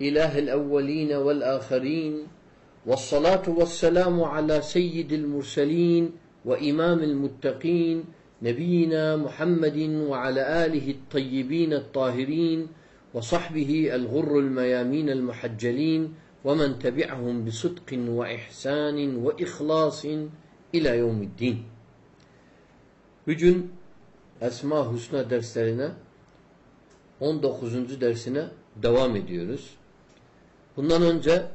إله الأولين والآخرين والصلاة والسلام على سيد المرسلين وإمام المتقين نبينا محمد وعلى آله الطيبين الطاهرين وصحبه الغر الميامين المحجلين ومن تبعهم بصدق وإحسان وإخلاص إلى يوم الدين Bugün Esma Hüsna derslerine 19. dersine devam ediyoruz. Bundan önce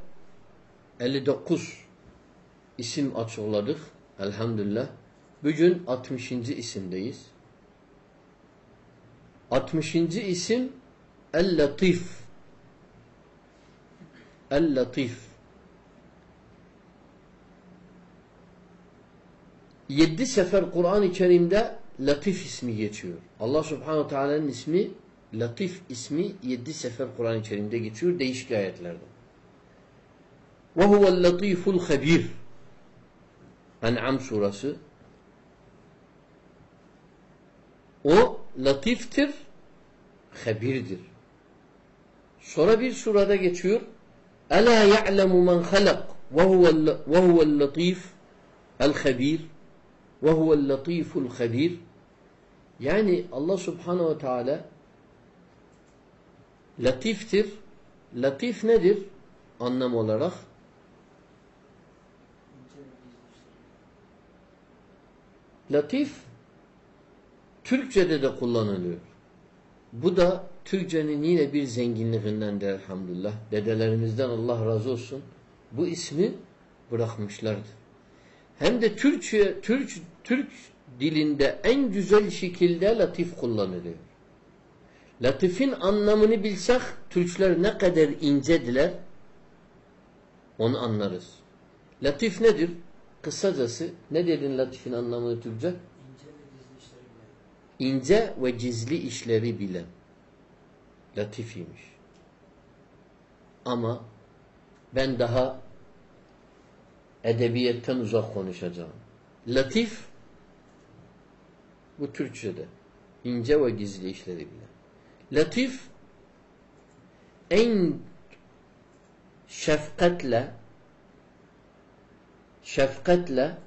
59 isim açıkladık. Elhamdülillah. Bugün 60. isimdeyiz. 60. isim El-Latif. El-Latif. Yedi sefer Kur'an-ı Kerim'de Latif ismi geçiyor. Allah Subhanahu Teala'nın ismi Latif ismi yedi sefer Kur'an-ı Kerim'de geçiyor değişik ayetlerde. Ve huvel latiful habir. En'am surası. O latiftir, habirdir. Sonra bir surada geçiyor. Ela ya'lemu men halak ve huvel latif el habir ve huvel latiful habir. Yani Allah Subhanahu ve Teala latiftir. Latif nedir? Anlam olarak Latif Türkçe'de de kullanılıyor. Bu da Türkçenin yine bir zenginliğindendir elhamdülillah. Dedelerimizden Allah razı olsun. Bu ismi bırakmışlardı. Hem de Türkçe, Türk, Türk dilinde en güzel şekilde latif kullanılıyor. Latifin anlamını bilsek Türkler ne kadar incediler onu anlarız. Latif nedir? Kısacası ne dedin latifin anlamını Türkçe? İnce ve gizli işleri bilen. Latifiymiş. Ama ben daha edebiyetten uzak konuşacağım. Latif bu Türkçe'de. ince ve gizli işleri bilen. Latif en şefkatle şefkatle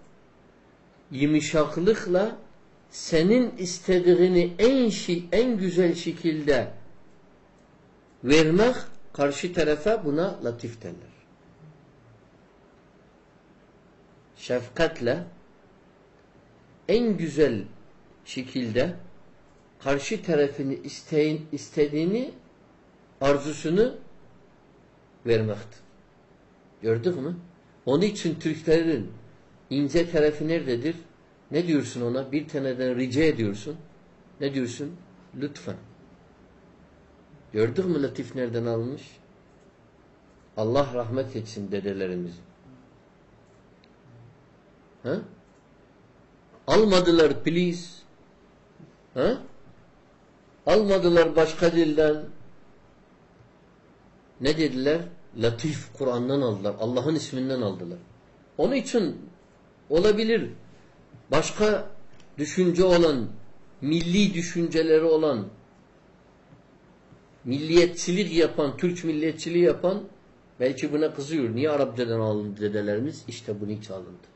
yumuşaklıkla senin istediğini en şi, en güzel şekilde vermek karşı tarafa buna latif derler. Şefkatle en güzel şekilde karşı tarafını isteyin, istediğini arzusunu vermektir. Gördük mü? Onun için Türklerin ince tarafı nerededir? Ne diyorsun ona? Bir taneden rica ediyorsun. Ne diyorsun? Lütfen. Gördük mü latif nereden almış? Allah rahmet etsin dedelerimizi. Ha? Almadılar please. Ha? Almadılar başka dilden. Ne dediler? Latif Kur'an'dan aldılar. Allah'ın isminden aldılar. Onun için olabilir başka düşünce olan, milli düşünceleri olan, milliyetçilik yapan, Türk milliyetçiliği yapan belki buna kızıyor. Niye Arapçadan alındı dedelerimiz? İşte bunu hiç alındı.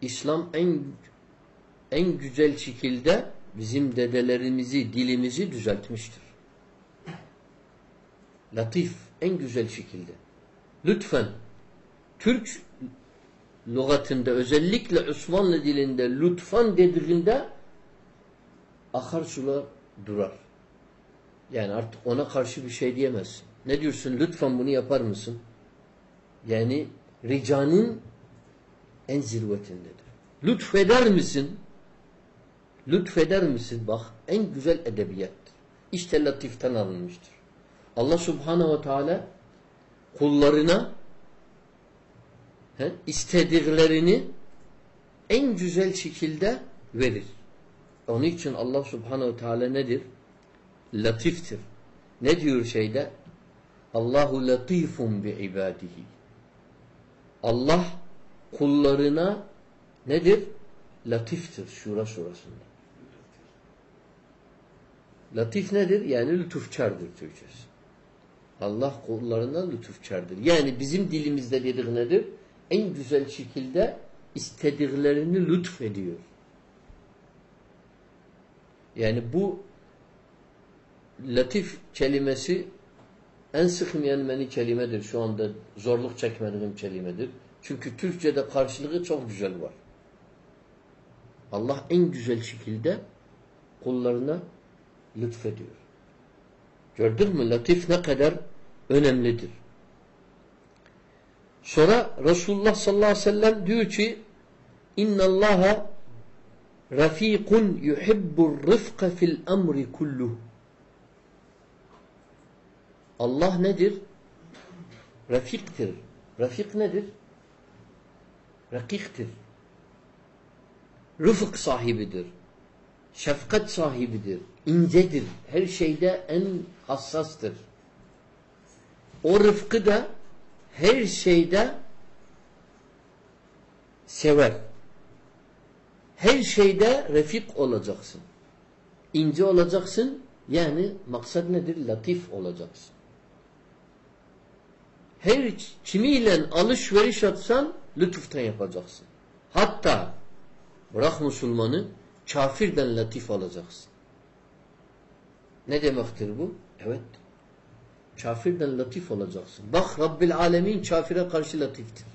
İslam en en güzel şekilde bizim dedelerimizi, dilimizi düzeltmiştir. Latif, en güzel şekilde. Lütfen, Türk lügatında özellikle Osmanlı dilinde lütfen dediğinde akar sular durar. Yani artık ona karşı bir şey diyemezsin. Ne diyorsun? Lütfen bunu yapar mısın? Yani ricanın en zirvetindedir. Lütfeder misin? Lütfeder misin? Bak en güzel edebiyattır. İşte latiften alınmıştır. Allah subhanehu ve teala kullarına he, istediklerini en güzel şekilde verir. Onun için Allah subhanehu teala nedir? Latiftir. Ne diyor şeyde? Allahu latifun bi ibadihi. Allah kullarına nedir? Latiftir Şura surasında. Latif nedir? Yani lütufkardır Türkçesi. Allah kullarına lütufkardır. Yani bizim dilimizde dedik nedir? En güzel şekilde istediklerini lütfediyor. Yani bu latif kelimesi en sıkmayan beni kelimedir. Şu anda zorluk çekmediğim kelimedir. Çünkü Türkçe'de karşılığı çok güzel var. Allah en güzel şekilde kullarına lütfediyor. Gördün mü? Latif ne kadar önemlidir. Sonra Resulullah sallallahu aleyhi ve sellem diyor ki İnna Allaha rafikun yuhibbur rıfka fil emri kulluh. Allah nedir? Rafiktir. Rafik nedir? Rakiktir. Rıfık sahibidir. Şefkat sahibidir. İncedir. Her şeyde en hassastır. O rıfkı da her şeyde sever. Her şeyde refik olacaksın. İnce olacaksın. Yani maksat nedir? Latif olacaksın. Her kimiyle alışveriş atsan lütuftan yapacaksın. Hatta bırak Müslümanı kafirden latif olacaksın. Ne demektir bu? Evet. Kafirden latif olacaksın. Bak Rabbil Alemin kafire karşı latiftir.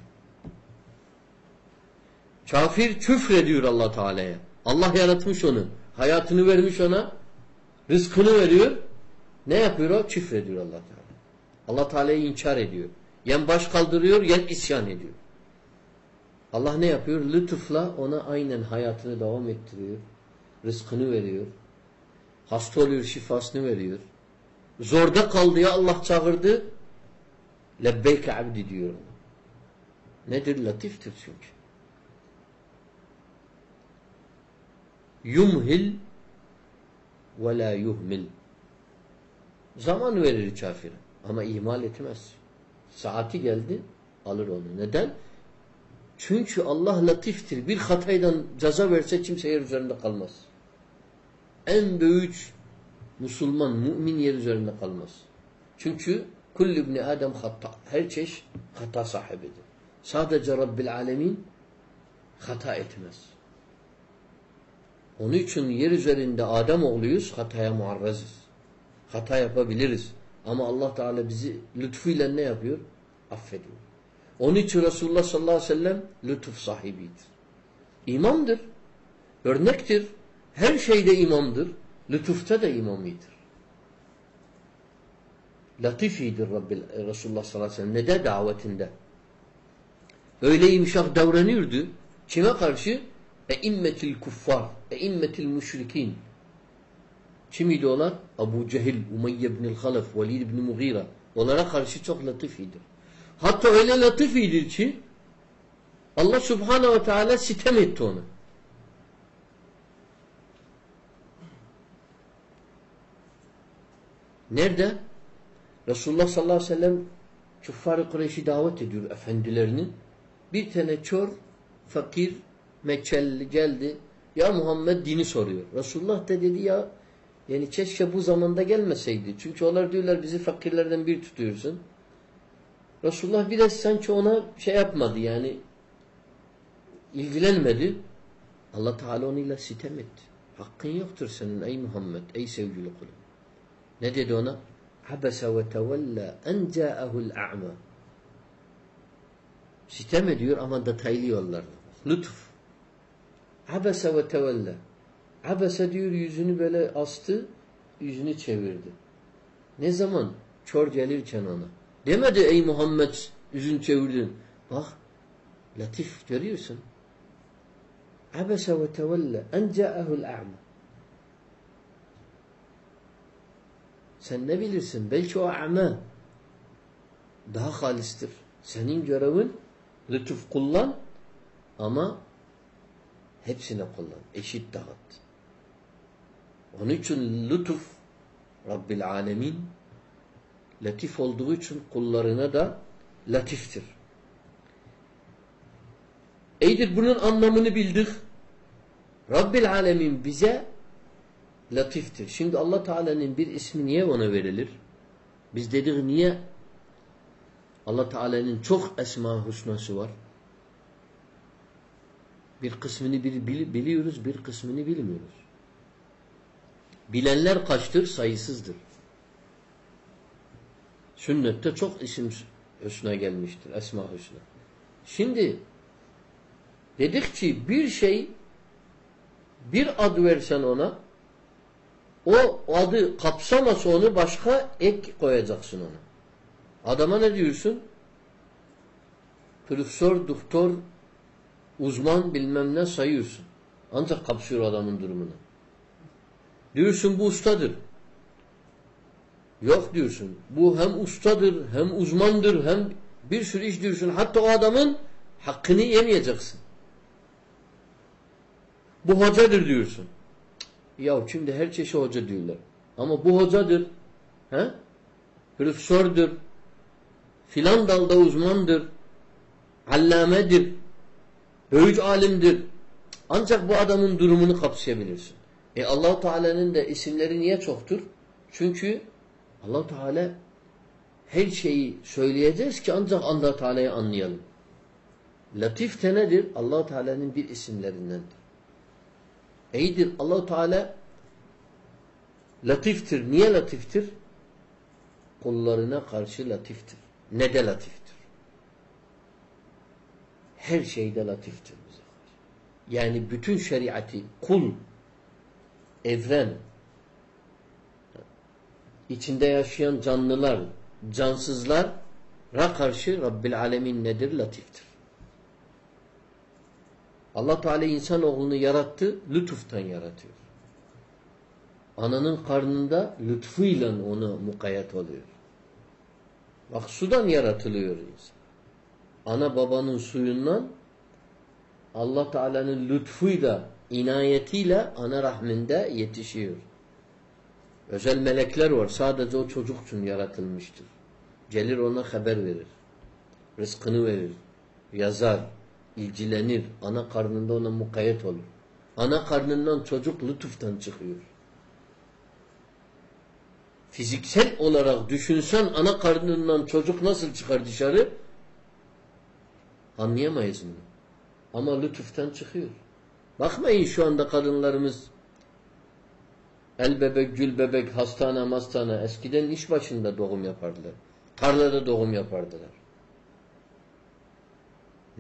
Kafir küfür ediyor allah Teala'ya. Allah yaratmış onu. Hayatını vermiş ona. Rızkını veriyor. Ne yapıyor o? Küfür ediyor allah Teala. allah Teala'yı inkar ediyor. Yen baş kaldırıyor, yen isyan ediyor. Allah ne yapıyor? Lütufla ona aynen hayatını devam ettiriyor. Rızkını veriyor. Hasta oluyor, şifasını veriyor. Zorda kaldı ya Allah çağırdı. Lebbeyke abdi diyor. Nedir? Latiftir çünkü. Yumhil ve la yuhmil. Zaman verir kafire. Ama ihmal etmez. Saati geldi alır onu. Neden? Çünkü Allah latiftir. Bir hataydan ceza verse kimse yer üzerinde kalmaz. En büyük Müslüman, mümin yer üzerinde kalmaz. Çünkü kulli ibni Adem hata. Her çeşit hata sahibidir. Sadece Rabbil Alemin hata etmez. Onun için yer üzerinde Adem oğluyuz, hataya muarrazız. Hata yapabiliriz. Ama Allah Teala bizi lütfuyla ne yapıyor? Affediyor. Onun için Resulullah sallallahu aleyhi ve sellem lütuf sahibidir. İmamdır. Örnektir. Her şeyde imamdır. Lütufta da imamidir. Latifidir Rabbil, Resulullah sallallahu aleyhi ve sellem. Nede davetinde? Öyle yumuşak davranıyordu. Kime karşı? Eimmetil kuffar, eimmetil müşrikin. Kimiydi onlar? Abu Cehil, Umayye ibn Halef, Velid ibn Mughira. Onlara karşı çok latifidir. Hatta öyle latifidir ki Allah Subhanahu ve Teala sitem etti onu. Nerede? Resulullah sallallahu aleyhi ve sellem Küffar-ı Kureyş'i davet ediyor efendilerinin. Bir tane çor, fakir, Mekkelli geldi. Ya Muhammed dini soruyor. Resulullah da dedi ya yani keşke bu zamanda gelmeseydi. Çünkü onlar diyorlar bizi fakirlerden bir tutuyorsun. Resulullah biraz sanki ona şey yapmadı yani ilgilenmedi. Allah Teala onunla sitem etti. Hakkın yoktur senin ey Muhammed, ey sevgili kulum. Ne dedi ona? Habese ve tevella en ca'ahul a'ma. Sitem ediyor ama detaylı yollarla. Lütuf. Habese ve tevella. Abese diyor yüzünü böyle astı, yüzünü çevirdi. Ne zaman? Çor gelirken ona. Demedi ey Muhammed yüzünü çevirdin. Bak latif görüyorsun. Abese ve tevelle en ca'ahul a'ma. Sen ne bilirsin? Belki o a'ma. daha halistir. Senin görevin lütuf kullan ama hepsine kullan. Eşit dağıt. Onun için lütuf Rabbil Alemin latif olduğu için kullarına da latiftir. Eydir bunun anlamını bildik. Rabbil Alemin bize latiftir. Şimdi Allah Teala'nın bir ismi niye ona verilir? Biz dedik niye Allah Teala'nın çok esma husnası var. Bir kısmını biliyoruz, bir kısmını bilmiyoruz. Bilenler kaçtır? Sayısızdır. Sünnette çok isim hüsna gelmiştir. Esma hüsna. Şimdi dedik ki bir şey bir ad versen ona o adı kapsamasa onu başka ek koyacaksın ona. Adama ne diyorsun? Profesör, doktor, uzman bilmem ne sayıyorsun. Ancak kapsıyor adamın durumunu. Diyorsun bu ustadır. Yok diyorsun. Bu hem ustadır, hem uzmandır, hem bir sürü iş diyorsun. Hatta o adamın hakkını yemeyeceksin. Bu hocadır diyorsun. Ya şimdi her çeşit hoca diyorlar. Ama bu hocadır. He? Profesördür. Filan dalda uzmandır. Allamedir. Büyük alimdir. Ancak bu adamın durumunu kapsayabilirsin. E allah Teala'nın da isimleri niye çoktur? Çünkü allah Teala her şeyi söyleyeceğiz ki ancak allah Teala'yı anlayalım. Latif de nedir? allah Teala'nın bir isimlerindendir. İyidir. allah Teala latiftir. Niye latiftir? Kullarına karşı latiftir. Ne de latiftir? Her şeyde latiftir bize. Yani bütün şeriatı kul, evren, içinde yaşayan canlılar, cansızlara karşı Rabbil Alemin nedir? Latiftir. Allah Teala insan oğlunu yarattı, lütuftan yaratıyor. Ananın karnında lütfuyla ona mukayyet oluyor. Bak sudan yaratılıyor insan. Ana babanın suyundan Allah Teala'nın lütfuyla, inayetiyle ana rahminde yetişiyor. Özel melekler var. Sadece o çocuk için yaratılmıştır. Gelir ona haber verir. Rızkını verir. Yazar ilgilenir. Ana karnında ona mukayyet olur. Ana karnından çocuk lütuftan çıkıyor. Fiziksel olarak düşünsen ana karnından çocuk nasıl çıkar dışarı? Anlayamayız bunu. Ama lütuftan çıkıyor. Bakmayın şu anda kadınlarımız el bebek, gül bebek, hastane, hastane. Eskiden iş başında doğum yapardılar. Tarlada doğum yapardılar.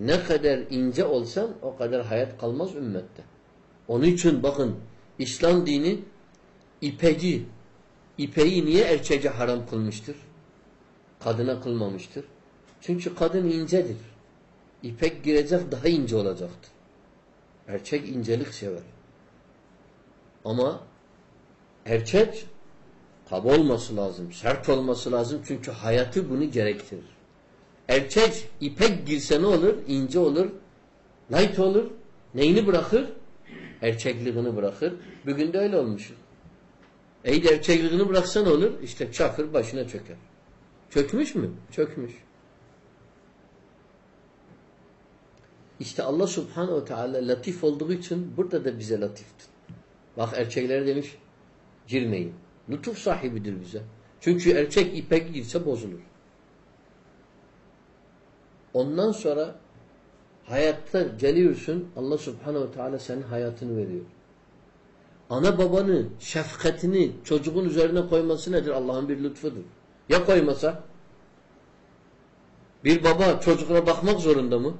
Ne kadar ince olsan o kadar hayat kalmaz ümmette. Onun için bakın İslam dini ipeci, ipeyi niye erçece haram kılmıştır? Kadına kılmamıştır. Çünkü kadın incedir. İpek girecek daha ince olacaktır. Erkek incelik sever. Ama erkek kaba olması lazım, sert olması lazım çünkü hayatı bunu gerektirir. Erkek ipek girse ne olur? İnce olur. Light olur. Neyini bırakır? Erkekliğini bırakır. Bugün de öyle olmuş. Eğer erkekliğini bıraksa ne olur? İşte çakır başına çöker. Çökmüş mü? Çökmüş. İşte Allah subhanehu ve teala latif olduğu için burada da bize latiftir. Bak erkeklere demiş girmeyin. Lütuf sahibidir bize. Çünkü erkek ipek girse bozulur. Ondan sonra hayatta geliyorsun Allah subhanehu ve teala senin hayatını veriyor. Ana babanın şefkatini çocuğun üzerine koyması nedir? Allah'ın bir lütfudur. Ya koymasa? Bir baba çocukuna bakmak zorunda mı?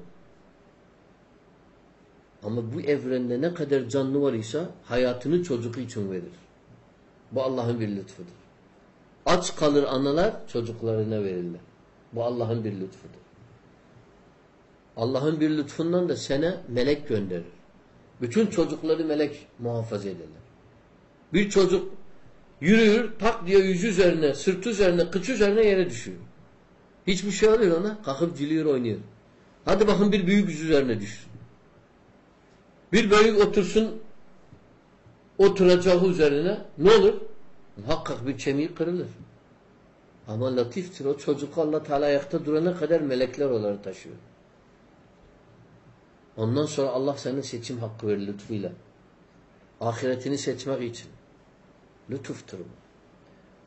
Ama bu evrende ne kadar canlı var ise hayatını çocuğu için verir. Bu Allah'ın bir lütfudur. Aç kalır analar çocuklarına verirler. Bu Allah'ın bir lütfudur. Allah'ın bir lütfundan da sene melek gönderir. Bütün çocukları melek muhafaza ederler. Bir çocuk yürüyor tak diye yüzü üzerine, sırtı üzerine, kıç üzerine yere düşüyor. Hiçbir şey oluyor ona. Kalkıp gülüyor oynuyor. Hadi bakın bir büyük üzerine düşsün. Bir büyük otursun oturacağı üzerine ne olur? Muhakkak bir kemiği kırılır. Ama latiftir o çocuk Allah Teala ayakta durana kadar melekler onları taşıyor. Ondan sonra Allah sana seçim hakkı verir lütfuyla. Ahiretini seçmek için. Lütuftur bu.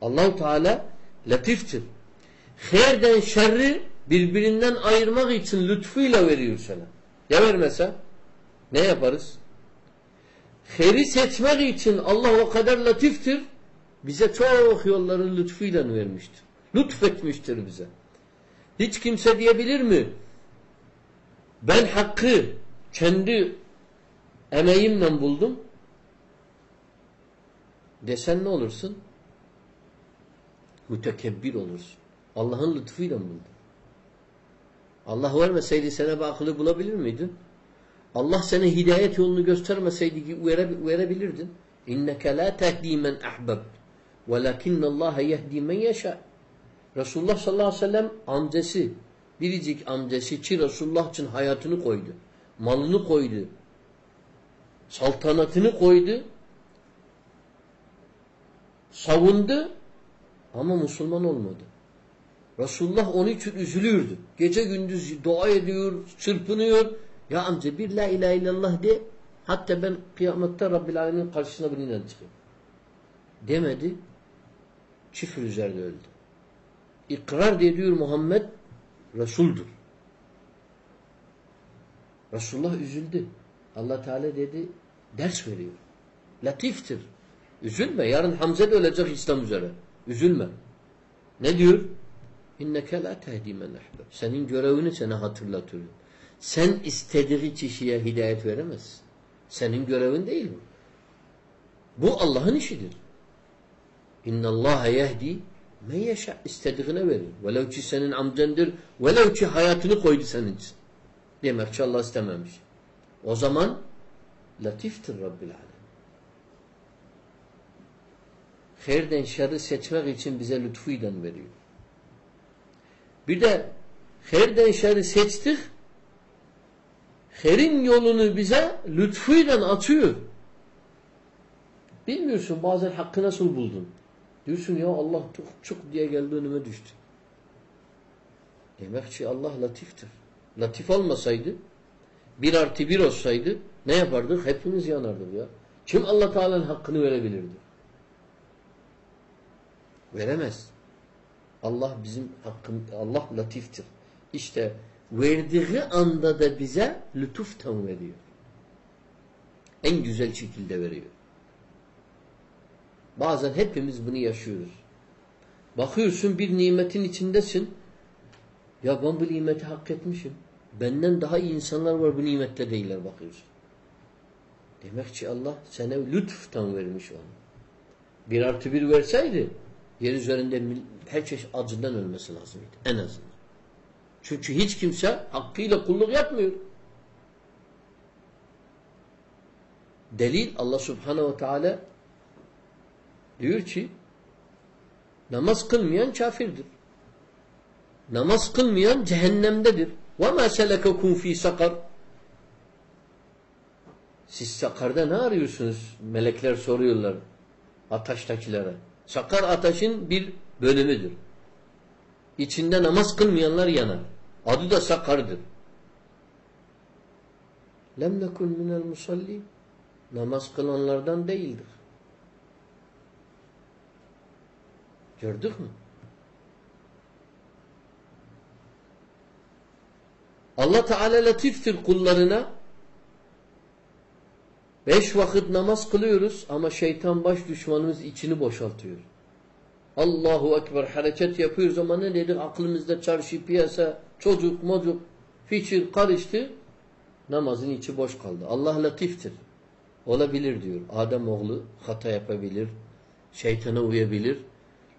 Allahu Teala latiftir. Hayırden şerri birbirinden ayırmak için lütfuyla veriyor sana. Ya vermese ne yaparız? Hayri seçmek için Allah o kadar latiftir. Bize çok yolları lütfuyla vermiştir. Lütfetmiştir bize. Hiç kimse diyebilir mi? Ben hakkı kendi emeğimle buldum. Desen ne olursun? Mütekebbir olursun. Allah'ın lütfuyla buldun. Allah vermeseydi sana bir akıllı bulabilir miydin? Allah sana hidayet yolunu göstermeseydi verebilirdin. İnneke la tehdi men ahbab. Velakinnallaha yehdi men yeşâ. Resulullah sallallahu aleyhi ve sellem amcası, biricik amcası ki Resulullah için hayatını koydu. Malını koydu. Saltanatını koydu. Savundu ama Müslüman olmadı. Resulullah onun için üzülürdü. Gece gündüz dua ediyor, çırpınıyor. Ya amca bir la ilahe illallah de hatta ben kıyamette Rabbil Alemin karşısına bununla çıkayım. Demedi. Küfür üzerinde öldü. İkrar ediyor Muhammed Resul'dur. Resulullah üzüldü. Allah Teala dedi ders veriyor. Latiftir. Üzülme. Yarın Hamza da ölecek İslam üzere. Üzülme. Ne diyor? İnneke la tehdi men. Senin görevini sana hatırlatıyor. Sen istediği kişiye hidayet veremezsin. Senin görevin değil bu. Bu Allah'ın işidir. İnna Allah yehdi men yeşâ. İstediğine verir. Velev ki senin amcandır. Velev ki hayatını koydu senin için. Demek ki Allah istememiş. O zaman latiftir Rabbil Alem. Hayırden şerri seçmek için bize lütfuyla veriyor. Bir de hayırden şerri seçtik. Herin yolunu bize lütfuyla atıyor. Bilmiyorsun bazen hakkı nasıl buldun. Diyorsun ya Allah çok çok diye geldi önüme düştü. Demek ki Allah latiftir. Latif olmasaydı bir artı bir olsaydı ne yapardık? Hepimiz yanardık ya. Kim Allah Teala'nın hakkını verebilirdi? Veremez. Allah bizim hakkım, Allah latiftir. İşte verdiği anda da bize lütuftan veriyor. En güzel şekilde veriyor. Bazen hepimiz bunu yaşıyoruz. Bakıyorsun bir nimetin içindesin. Ya ben bu nimeti hak etmişim. Benden daha iyi insanlar var bu nimette değiller bakıyorsun. Demek ki Allah sana lütuftan vermiş onu. Bir artı bir verseydi yer üzerinde her çeşit acından ölmesi lazımdı. En azından. Çünkü hiç kimse hakkıyla kulluk yapmıyor. Delil Allah subhanehu ve teala diyor ki namaz kılmayan kafirdir. Namaz kılmayan cehennemdedir. وَمَا سَلَكَكُمْ ف۪ي sakar. Siz sakarda ne arıyorsunuz? Melekler soruyorlar ataştakilere. Sakar ateşin bir bölümüdür. İçinde namaz kılmayanlar yanar. Adı da sakardır. Lem nekun minel musalli namaz kılanlardan değildir. Gördük mü? Allah Teala latiftir kullarına. Beş vakit namaz kılıyoruz ama şeytan baş düşmanımız içini boşaltıyor. Allahu Ekber hareket yapıyoruz ama ne dedik? Aklımızda çarşı, piyasa, çocuk, mocuk, fikir karıştı. Namazın içi boş kaldı. Allah latiftir. Olabilir diyor. Adem oğlu hata yapabilir. Şeytana uyabilir.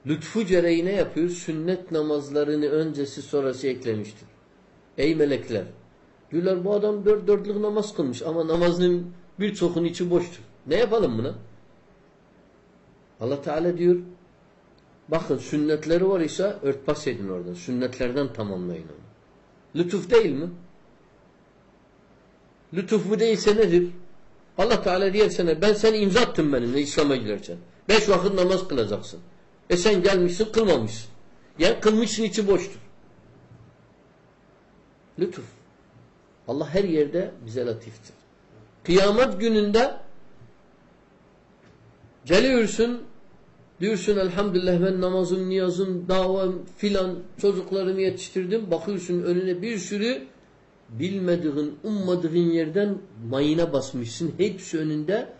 Lütfu gereği yapıyor? Sünnet namazlarını öncesi sonrası eklemiştir. Ey melekler! Diyorlar bu adam dört dörtlük namaz kılmış ama namazının birçokunun içi boştur. Ne yapalım buna? Allah Teala diyor Bakın sünnetleri var ise örtbas edin oradan. Sünnetlerden tamamlayın onu. Lütuf değil mi? Lütuf bu değilse nedir? Allah Teala diyor ben seni imza attım benimle İslam'a girerken. Beş vakit namaz kılacaksın. E sen gelmişsin kılmamışsın. Yani kılmışsın içi boştur. Lütuf. Allah her yerde bize latiftir. Kıyamet gününde geliyorsun diyorsun elhamdülillah ben namazım, niyazım, davam filan çocuklarımı yetiştirdim. Bakıyorsun önüne bir sürü bilmediğin, ummadığın yerden mayına basmışsın. Hepsi önünde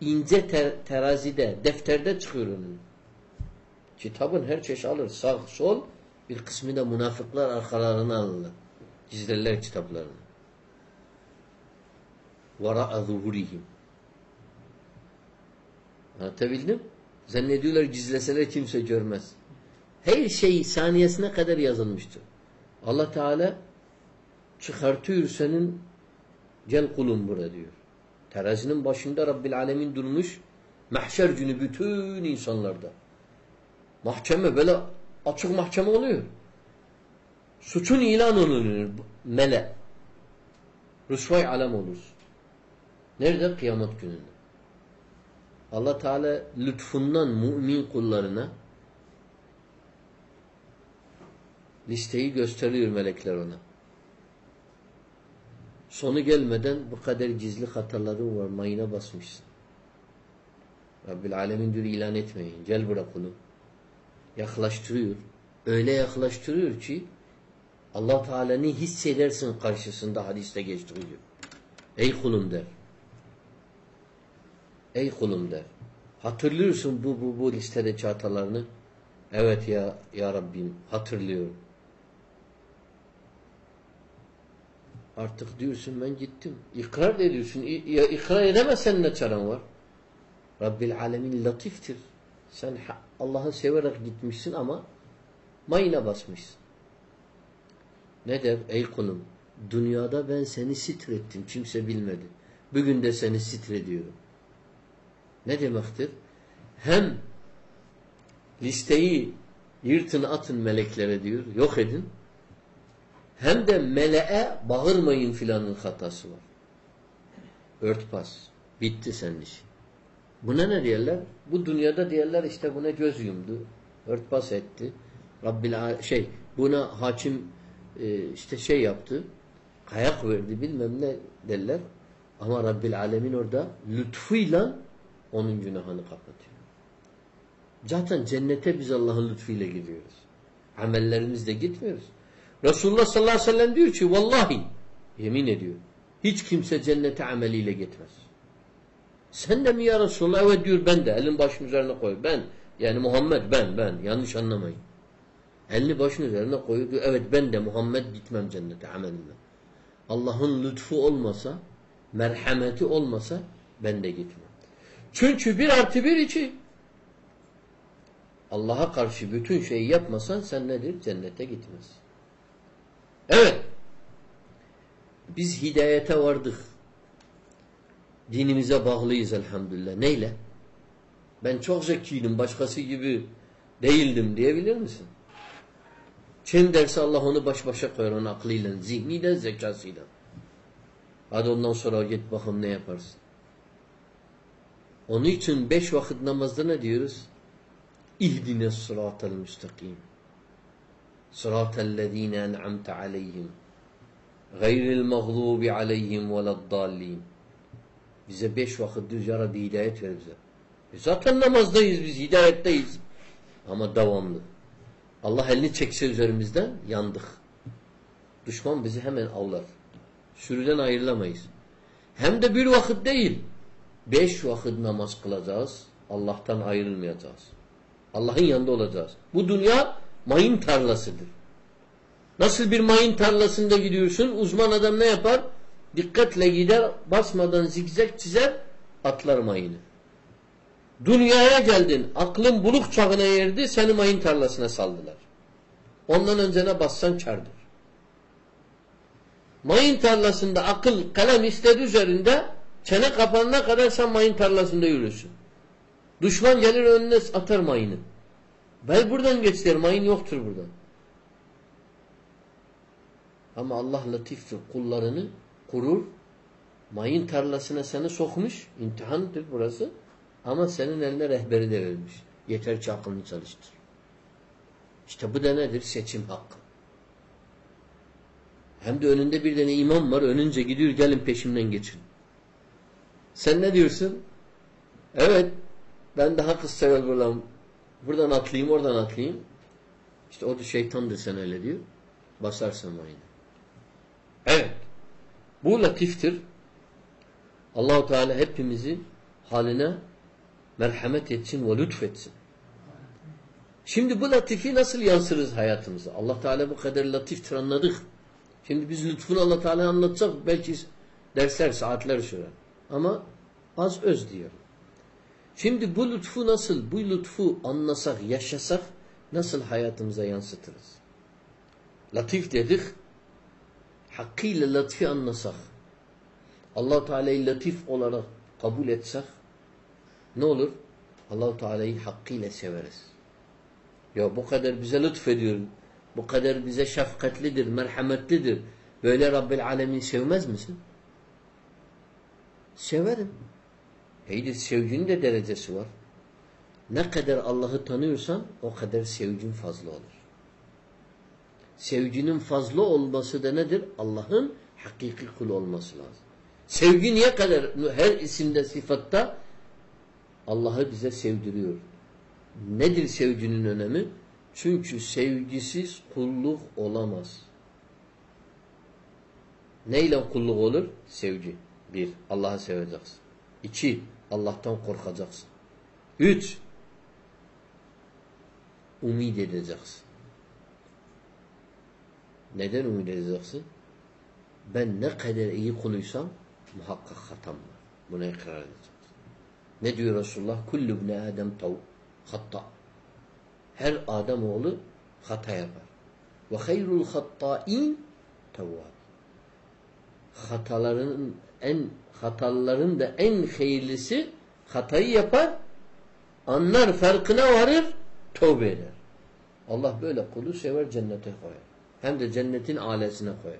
ince ter terazide, defterde çıkıyor önüne. Kitabın her çeşit alır. Sağ, sol. Bir kısmı da münafıklar arkalarına alırlar. Gizlerler kitaplarını. وَرَاءَ ظُهُرِهِمْ Anlatabildim? Zannediyorlar gizleseler kimse görmez. Her şey saniyesine kadar yazılmıştır. Allah Teala çıkartıyor senin gel kulum bura diyor. Terazinin başında Rabbil Alemin durmuş mahşer günü bütün insanlarda. Mahkeme böyle açık mahkeme oluyor. Suçun ilan olunur. Mele. Rüsvay alem olur. Nerede? Kıyamet gününde. Allah Teala lütfundan mümin kullarına listeyi gösteriyor melekler ona. Sonu gelmeden bu kadar gizli hataların var. Mayına basmışsın. Rabbil Alemin diyor ilan etmeyin. Gel bırak kulum. Yaklaştırıyor. Öyle yaklaştırıyor ki Allah Teala'nı hissedersin karşısında hadiste geçtiği gibi. Ey kulum der. Ey kulum der. Hatırlıyorsun bu bu bu listedeki hatalarını. Evet ya ya Rabbim hatırlıyorum. Artık diyorsun ben gittim. İkrar ediyorsun. Ya ikrar edemezsen ne çaren var? Rabbil alemin latiftir. Sen Allah'ı severek gitmişsin ama mayına basmışsın. Ne der? Ey kulum dünyada ben seni sitrettim. Kimse bilmedi. Bugün de seni sitrediyorum. Ne demektir? Hem listeyi yırtın atın meleklere diyor. Yok edin. Hem de meleğe bağırmayın filanın hatası var. Örtbas. Bitti senin işin. Buna ne diyorlar? Bu dünyada diyorlar işte buna göz yumdu. Örtbas etti. Rabbil şey buna hakim e, işte şey yaptı. Kayak verdi bilmem ne derler. Ama Rabbil Alemin orada lütfuyla onun günahını kapatıyor. Zaten cennete biz Allah'ın lütfuyla gidiyoruz. Amellerimizle gitmiyoruz. Resulullah sallallahu aleyhi ve sellem diyor ki vallahi yemin ediyor. Hiç kimse cennete ameliyle gitmez. Sen de mi ya Resulullah? Evet diyor ben de. Elin başın üzerine koy. Ben. Yani Muhammed ben ben. Yanlış anlamayın. Elini başın üzerine koyuyor. Diyor, evet ben de Muhammed gitmem cennete amelimle. Allah'ın lütfu olmasa, merhameti olmasa ben de gitmem. Çünkü bir artı bir iki. Allah'a karşı bütün şeyi yapmasan sen nedir? Cennete gitmez. Evet. Biz hidayete vardık. Dinimize bağlıyız elhamdülillah. Neyle? Ben çok zekiydim, başkası gibi değildim diyebilir misin? Kim derse Allah onu baş başa koyar onu aklıyla, zihniyle, zekasıyla. Hadi ondan sonra git bakalım ne yaparsın. Onun için beş vakit namazda ne diyoruz? İhdine sıratel müstakim. Sıratellezine en'amte aleyhim. Gayril mağdubi aleyhim veleddallin. Bize beş vakit düz ya Rabbi hidayet ver bize. E zaten namazdayız biz, hidayetteyiz. Ama devamlı. Allah elini çekse üzerimizden yandık. Düşman bizi hemen avlar. Sürüden ayrılamayız. Hem de bir vakit değil. Beş vakit namaz kılacağız. Allah'tan ayrılmayacağız. Allah'ın yanında olacağız. Bu dünya mayın tarlasıdır. Nasıl bir mayın tarlasında gidiyorsun? Uzman adam ne yapar? Dikkatle gider, basmadan zigzag çizer, atlar mayını. Dünyaya geldin, aklın buluk çağına erdi, seni mayın tarlasına saldılar. Ondan önce ne bassan kardır. Mayın tarlasında akıl, kalem istedi üzerinde, çene kapanana kadar sen mayın tarlasında yürürsün. Düşman gelir önüne atar mayını. Ben buradan geçer. Mayın yoktur burada. Ama Allah latiftir. Kullarını kurur. Mayın tarlasına seni sokmuş. İmtihandır burası. Ama senin eline rehberi de verilmiş. Yeter ki aklını çalıştır. İşte bu da nedir? Seçim hakkı. Hem de önünde bir tane imam var. Önünce gidiyor gelin peşimden geçin. Sen ne diyorsun? Evet ben daha kısa yol buradan, buradan atlayayım oradan atlayayım. İşte o da şeytandır sen öyle diyor. Basarsın mayını. Evet. Bu latiftir. Allahu Teala hepimizi haline merhamet etsin ve lütfetsin. Şimdi bu latifi nasıl yansırız hayatımıza? Allah Teala bu kadar latiftir anladık. Şimdi biz lütfunu Allah Teala anlatsak belki dersler saatler sürer. Ama az öz diyorum. Şimdi bu lütfu nasıl, bu lütfu anlasak, yaşasak nasıl hayatımıza yansıtırız? Latif dedik. Hakkıyla latifi anlasak. allah Teala'yı latif olarak kabul etsek ne olur? allah Teala'yı hakkıyla severiz. Ya bu kadar bize lütfediyor. Bu kadar bize şefkatlidir, merhametlidir. Böyle Rabbil Alemin sevmez misin? Severim. İyidir sevginin de derecesi var. Ne kadar Allah'ı tanıyorsan o kadar sevgin fazla olur. Sevginin fazla olması da nedir? Allah'ın hakiki kul olması lazım. Sevgi niye kadar her isimde sıfatta Allah'ı bize sevdiriyor. Nedir sevginin önemi? Çünkü sevgisiz kulluk olamaz. Neyle kulluk olur? Sevgi. Bir, Allah'ı seveceksin. İki, Allah'tan korkacaksın. Üç, umid edeceksin. Neden umid edeceksin? Ben ne kadar iyi kuluysam muhakkak hatam var. Buna ikrar edeceksin. Ne diyor Resulullah? Kullu ibne Adem tav. Hatta. Her Adem oğlu hata yapar. Ve hayrul hatta'in tevvab. Hataların en hataların da en hayırlısı hatayı yapar, anlar farkına varır, tövbe eder. Allah böyle kulu sever cennete koyar. Hem de cennetin ailesine koyar.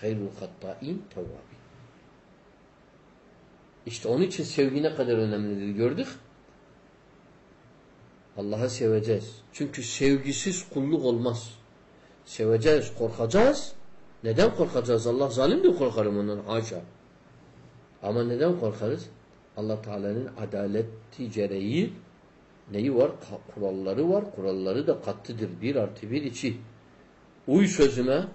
Hayrul hatta'in tevvabi. İşte onun için sevgi ne kadar önemlidir gördük. Allah'ı seveceğiz. Çünkü sevgisiz kulluk olmaz. Seveceğiz, korkacağız. Neden korkacağız? Allah zalim diye korkarım ondan. Haşa. Ama neden korkarız? Allah Teala'nın adaleti gereği neyi var? Kuralları var. Kuralları da katlıdır. Bir artı bir içi. Uy sözüme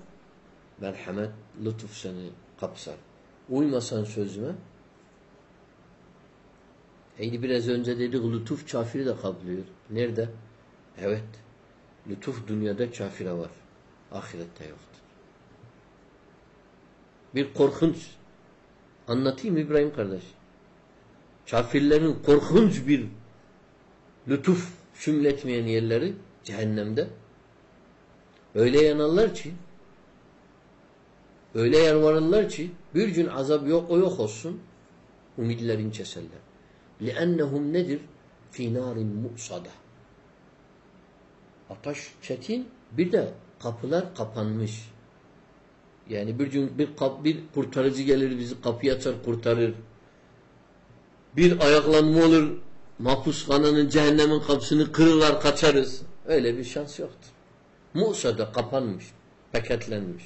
merhamet, lütuf seni kapsar. Uymasan sözüme Eydi biraz önce dedik lütuf kafiri de kaplıyor. Nerede? Evet. Lütuf dünyada kafire var. Ahirette yoktur. Bir korkunç anlatayım İbrahim kardeş. Kafirlerin korkunç bir lütuf şümletmeyen yerleri cehennemde. Öyle yanarlar ki öyle yarvarırlar ki bir gün azap yok o yok olsun umidlerin keserler. لِأَنَّهُمْ nedir? فِي نَارٍ مُؤْصَدَةٍ Ataş çetin bir de kapılar kapanmış. Yani bir gün bir, kap, bir kurtarıcı gelir bizi kapıyı açar kurtarır. Bir ayaklanma olur mahpushananın cehennemin kapısını kırırlar kaçarız. Öyle bir şans yoktur. Musa'da kapanmış, paketlenmiş.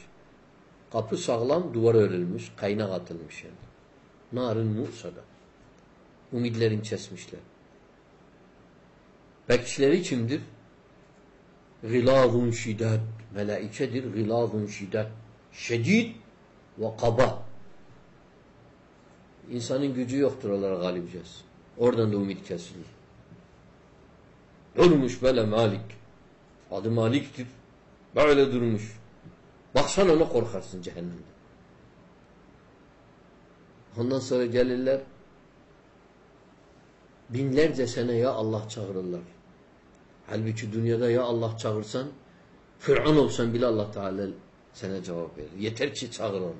Kapı sağlam, duvar örülmüş, kaynak atılmış yani. Narın Musa'da. Umidlerini kesmişler. Bekçileri kimdir? Gılazun şiddet. Melaikedir. Gılazun şiddet. Şedid ve kaba. İnsanın gücü yoktur onlara galip gelsin. Oradan da umid kesilir. Durmuş böyle Malik. Adı Malik'tir. Böyle durmuş. Baksan ona korkarsın cehennemde. Ondan sonra gelirler binlerce sene ya Allah çağırırlar. Halbuki dünyada ya Allah çağırsan Fır'an olsan bile Allah Teala sana cevap verir. Yeter ki çağır onu.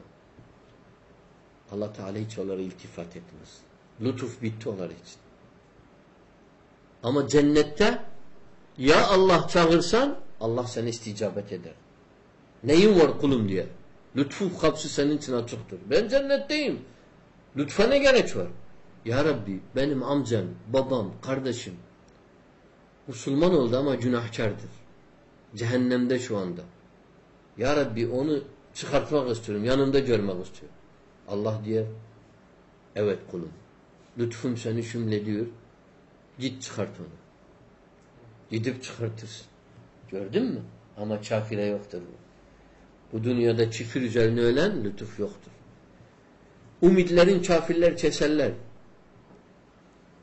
Allah Teala hiç onlara iltifat etmez. Lütuf bitti onlar için. Ama cennette Ya Allah çağırsan Allah seni isticabet eder. Neyin var kulum diye. Lütfu kapısı senin için açıktır. Ben cennetteyim. Lütfa ne gerek var? Ya Rabbi benim amcam, babam, kardeşim Müslüman oldu ama günahkardır. Cehennemde şu anda. Ya Rabbi onu çıkartmak istiyorum. Yanında görmek istiyorum. Allah diyor evet kulum. Lütfum seni şümlediyor. Git çıkart onu. Gidip çıkartırsın. Gördün mü? Ama kafire yoktur bu. Bu dünyada çifir üzerine ölen lütuf yoktur. Umidlerin kafirler keserler.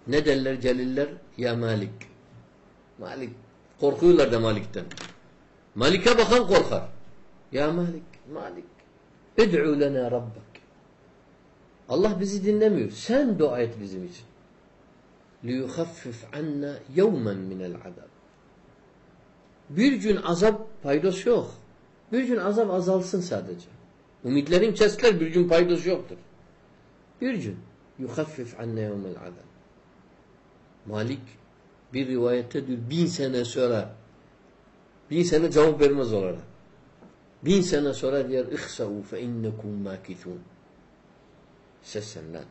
Ne derler gelirler? Ya Malik. Malik. Korkuyorlar da Malik'ten. Malik'e bakan korkar. Ya Malik, Malik. Ed'u lena rabbak. Allah bizi dinlemiyor. Sen dua et bizim için. لِيُخَفِّفْ عَنَّا يَوْمًا مِنَ الْعَذَابِ bir gün azap faydası yok. Bir gün azap azalsın sadece. Ümitlerim kesler bir gün faydası yoktur. Bir gün yuhaffif anne yevmel azab. Malik bir rivayette diyor bin sene sonra bin sene cevap vermez olarak. Bin sene sonra diyor ihsavu fe innekum makithun. Ses senden.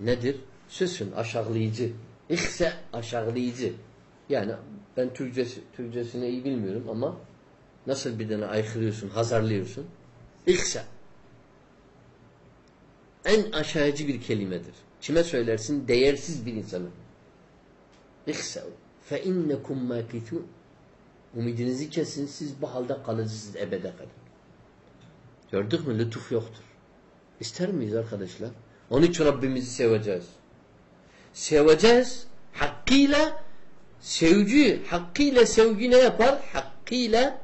Nedir? Sesin aşağılayıcı. İhse aşağılayıcı. Yani ben Türkçesi, Türkçesini iyi bilmiyorum ama nasıl bir tane aykırıyorsun, hazarlıyorsun? İhse. En aşağıcı bir kelimedir. Kime söylersin? Değersiz bir insana. İhse. Fe innekum makithun. Umidinizi kesin, siz bu halde kalıcısınız ebede kadar. Gördük mü? Lütuf yoktur. İster miyiz arkadaşlar? Onun için Rabbimizi seveceğiz. Seveceğiz. Hakkıyla sevgi, hakkıyla sevgi ne yapar? Hakkıyla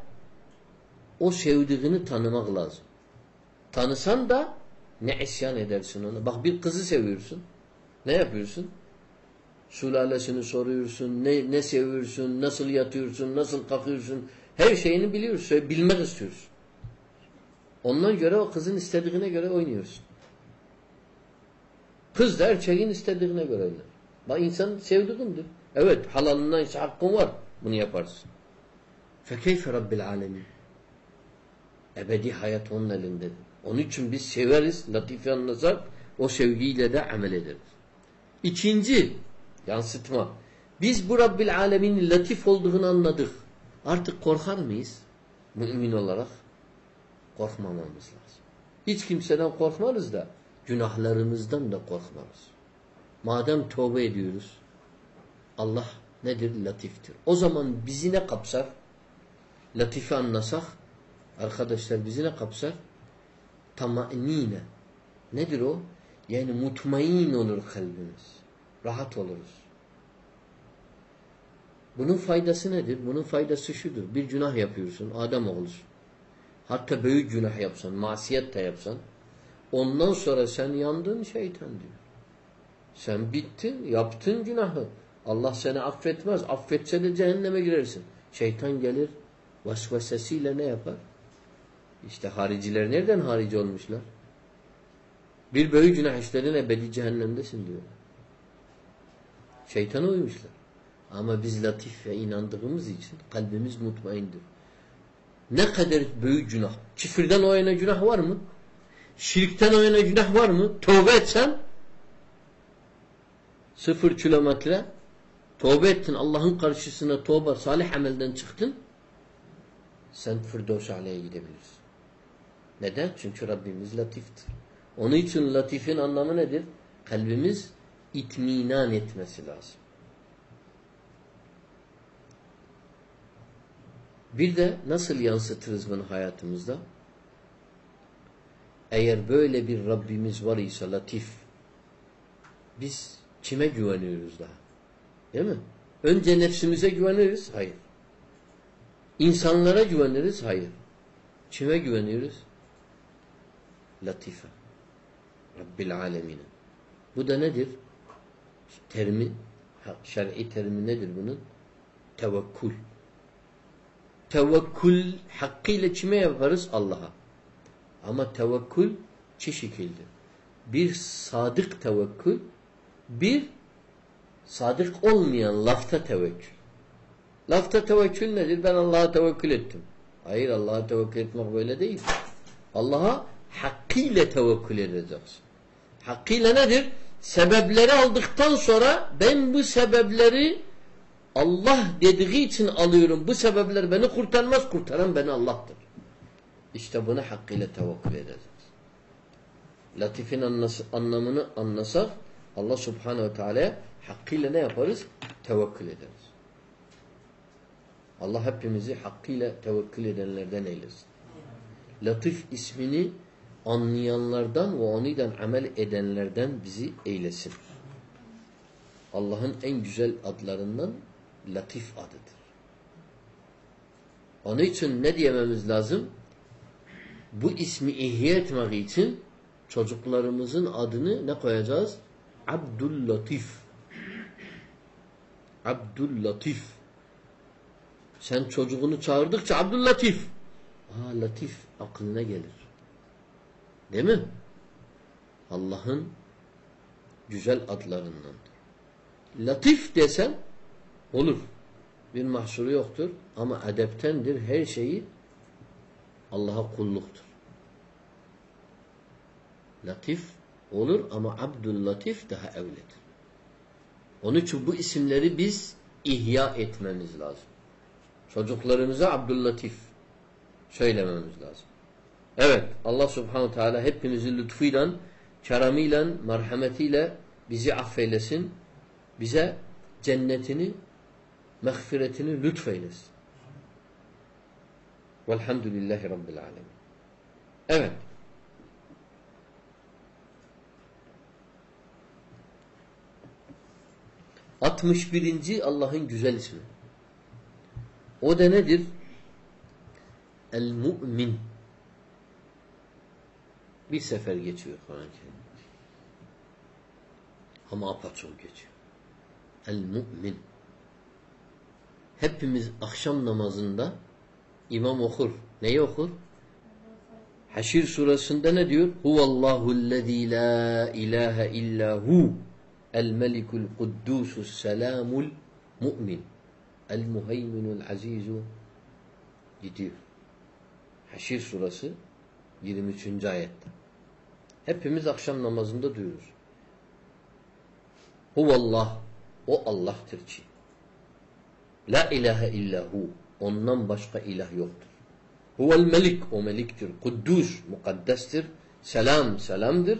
o sevdiğini tanımak lazım. Tanısan da ne isyan edersin ona. Bak bir kızı seviyorsun. Ne yapıyorsun? Sulalesini soruyorsun. Ne, ne seviyorsun? Nasıl yatıyorsun? Nasıl kalkıyorsun? Her şeyini biliyorsun. Bilmek istiyorsun. Ondan göre o kızın istediğine göre oynuyorsun. Kız da erkeğin istediğine göre oynar. Bak insan sevdiğindir. Evet halalından ise hakkın var. Bunu yaparsın. Fekeyfe Rabbil alemin. Ebedi hayat onun elindedir. Onun için biz severiz, latife anlasak, o sevgiyle de amel ederiz. İkinci, yansıtma. Biz bu Rabbil alemin latif olduğunu anladık. Artık korkar mıyız? Mümin olarak korkmamamız lazım. Hiç kimseden korkmarız da günahlarımızdan da korkmarız. Madem tövbe ediyoruz Allah nedir? Latiftir. O zaman bizi ne kapsar? Latifi anlasak arkadaşlar bizi ne kapsar? Tama'nine. Nedir o? Yani mutmain olur kalbimiz. Rahat oluruz. Bunun faydası nedir? Bunun faydası şudur. Bir günah yapıyorsun. Adam olursun. Hatta büyük günah yapsan, masiyet de yapsan ondan sonra sen yandın şeytan diyor. Sen bittin, yaptın günahı. Allah seni affetmez. Affetse de cehenneme girersin. Şeytan gelir vesvesesiyle ne yapar? İşte hariciler nereden harici olmuşlar? Bir büyük günah işledin ebedi cehennemdesin diyor. Şeytana uymuşlar. Ama biz latif ve inandığımız için kalbimiz mutmaindir. Ne kadar büyük günah. Kifirden o yana günah var mı? Şirkten o yana günah var mı? Tövbe etsen sıfır kilometre tövbe ettin Allah'ın karşısına tövbe salih amelden çıktın sen Firdevs Aleyh'e gidebilirsin. Neden? Çünkü Rabbimiz latiftir. Onun için latifin anlamı nedir? Kalbimiz itminan etmesi lazım. Bir de nasıl yansıtırız bunu hayatımızda? Eğer böyle bir Rabbimiz var ise latif, biz kime güveniyoruz daha? Değil mi? Önce nefsimize güveniriz? Hayır. İnsanlara güveniriz? Hayır. Kime güveniyoruz? Latife. Rabbil alemine. Bu da nedir? Termi, şer'i termi nedir bunun? Tevekkül. Tevekkül hakkıyla kime yaparız? Allah'a. Ama tevekkül iki. Bir sadık tevekkül, bir sadık olmayan lafta tevekkül. Lafta tevekkül nedir? Ben Allah'a tevekkül ettim. Hayır Allah'a tevekkül etmek böyle değil. Allah'a hakkıyla tevekkül edeceksin. Hakkıyla nedir? Sebepleri aldıktan sonra ben bu sebepleri Allah dediği için alıyorum. Bu sebepler beni kurtarmaz. Kurtaran beni Allah'tır. İşte buna hakkıyla tevekkül edeceğiz. Latif'in anlamını anlasak Allah subhanehu ve teala hakkıyla ne yaparız? Tevekkül ederiz. Allah hepimizi hakkıyla tevekkül edenlerden eylesin. Latif ismini anlayanlardan ve oniden amel edenlerden bizi eylesin. Allah'ın en güzel adlarından Latif adıdır. Onun için ne diyememiz lazım? Bu ismi ihya etmek için çocuklarımızın adını ne koyacağız? Abdüllatif. Abdüllatif. Sen çocuğunu çağırdıkça Abdüllatif. Aa Latif aklına gelir. Değil mi? Allah'ın güzel adlarındandır. Latif desem olur. Bir mahsuru yoktur. Ama edeptendir. Her şeyi Allah'a kulluktur. Latif olur ama Abdüllatif daha evlidir. Onun için bu isimleri biz ihya etmemiz lazım. Çocuklarımıza Abdüllatif söylememiz lazım. Evet Allah subhanahu teala hepimizi lütfuyla, keramiyle, merhametiyle bizi affeylesin. Bize cennetini, mağfiretini lütfeylesin. Velhamdülillahi Rabbil alemin. Evet. Altmış birinci Allah'ın güzel ismi. O da nedir? El-Mu'min. Bir sefer geçiyor Kur'an-ı Ama apaçok geçiyor. El-Mu'min. Hepimiz akşam namazında imam okur. Neyi okur? Haşir surasında ne diyor? Huvallahu'llezî la ilahe illa hu el-melikul kuddusus selamul mu'min el-muheyminul azizu gidiyor. Haşir surası 23. ayette. Hepimiz akşam namazında duyuyoruz. Huvallah o Allah'tır ki. La ilahe illahu ondan başka ilah yoktur. Huvel melik o meliktir. Kuddus mukaddestir. Selam selamdır.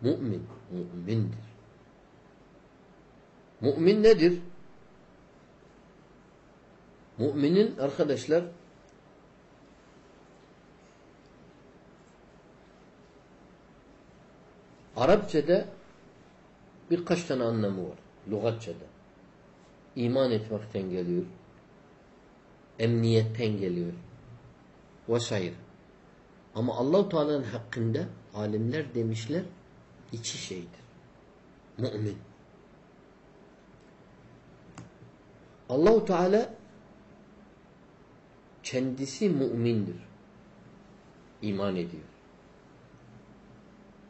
Mümin mümindir. Mümin nedir? Müminin arkadaşlar Arapçada birkaç tane anlamı var. Lugatçada. İman etmekten geliyor. Emniyetten geliyor. Vesaire. Ama Allahu Teala'nın hakkında alimler demişler iki şeydir. Mümin. Allahu Teala kendisi mümindir. İman ediyor.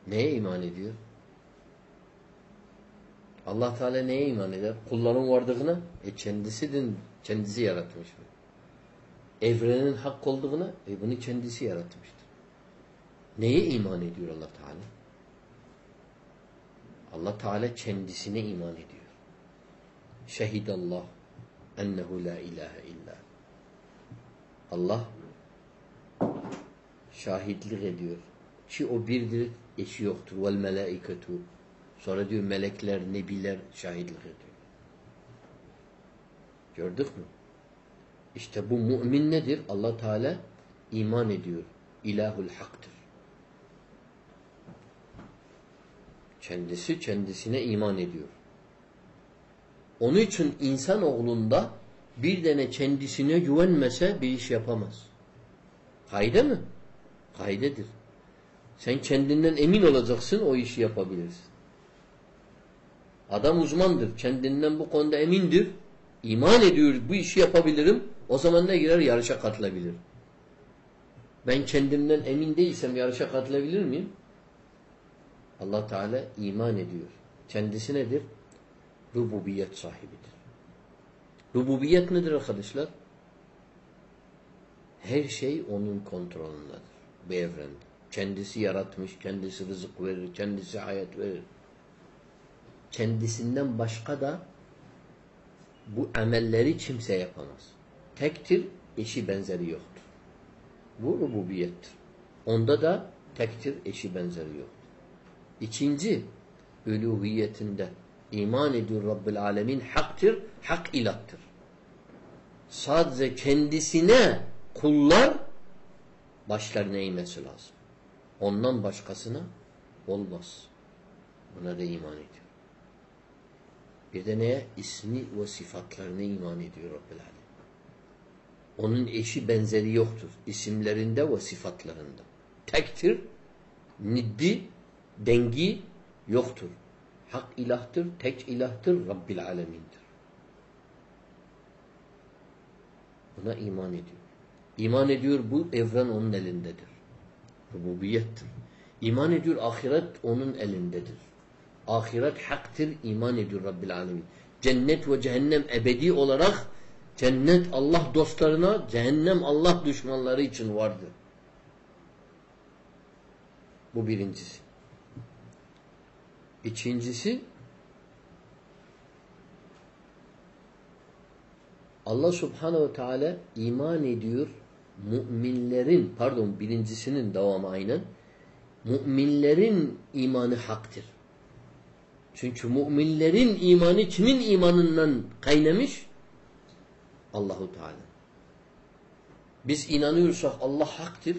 Neye iman ediyor? Allah Teala neye iman eder? Kulların vardığına e kendisi kendisi yaratmış. Evrenin hak olduğuna e bunu kendisi yaratmıştır. Neye iman ediyor Allah Teala? Allah Teala kendisine iman ediyor. Şehidallah ennehu la ilahe illa. Allah şahitlik ediyor. Ki o birdir, eşi yoktur. Vel melaiketu. Sonra diyor melekler, nebiler şahitlik ediyor. Gördük mü? İşte bu mümin nedir? Allah Teala iman ediyor. İlahul haktır. Kendisi kendisine iman ediyor. Onun için insan oğlunda bir tane kendisine güvenmese bir iş yapamaz. Kayde mi? Kaydedir. Sen kendinden emin olacaksın o işi yapabilirsin. Adam uzmandır. Kendinden bu konuda emindir. İman ediyor bu işi yapabilirim. O zaman ne girer? Yarışa katılabilir. Ben kendimden emin değilsem yarışa katılabilir miyim? Allah Teala iman ediyor. Kendisi nedir? Rububiyet sahibidir. Rububiyet nedir arkadaşlar? Her şey onun kontrolündedir bu evrende. Kendisi yaratmış, kendisi rızık verir, kendisi hayat verir. Kendisinden başka da bu amelleri kimse yapamaz. Tektir, eşi benzeri yoktur. Bu rububiyettir. Onda da tektir, eşi benzeri yoktur. İkinci, üluhiyetinde iman ediyor Rabbil Alemin haktır, hak ilahtır. Sadece kendisine kullar başlarına eğmesi lazım. Ondan başkasına olmaz. Buna da iman ediyor. Bir de neye? İsmi ve sıfatlarına iman ediyor Rabbil Alem. Onun eşi benzeri yoktur. İsimlerinde ve sıfatlarında. Tektir, niddi, dengi yoktur. Hak ilahtır, tek ilahtır, Rabbil Alemin'dir. Buna iman ediyor. İman ediyor bu evren onun elindedir. Rububiyettir. İman ediyor ahiret onun elindedir. Ahiret haktır, iman ediyor Rabbil Alemin. Cennet ve cehennem ebedi olarak cennet Allah dostlarına, cehennem Allah düşmanları için vardır. Bu birincisi. İkincisi Allah subhanehu ve teala iman ediyor müminlerin pardon birincisinin devamı aynen müminlerin imanı haktır. Çünkü müminlerin imanı kimin imanından kaynamış? Allahu Teala. Biz inanıyorsak Allah haktır.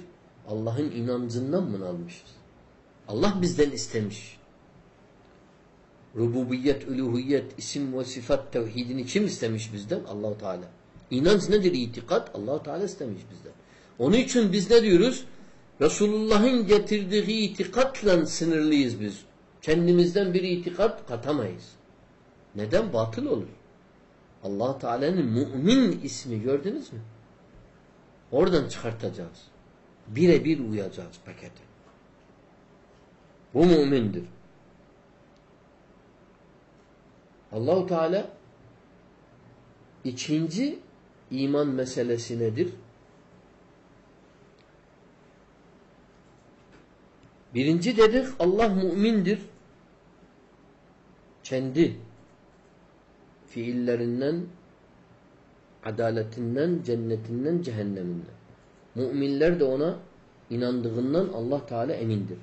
Allah'ın inancından mı almışız? Allah bizden istemiş. Rububiyet, uluhiyet, isim ve sıfat tevhidini kim istemiş bizden? Allahu Teala. İnanç nedir? İtikat. Allahu Teala istemiş bizden. Onun için biz ne diyoruz? Resulullah'ın getirdiği itikatla sınırlıyız biz. Kendimizden bir itikat katamayız. Neden? Batıl olur. allah Teala'nın mümin ismi gördünüz mü? Oradan çıkartacağız. Birebir uyacağız pakete. Bu mümindir. Allahu Teala ikinci iman meselesi nedir? Birinci dedik Allah mümindir. Kendi fiillerinden, adaletinden, cennetinden, cehenneminden. Müminler de ona inandığından Allah Teala emindir.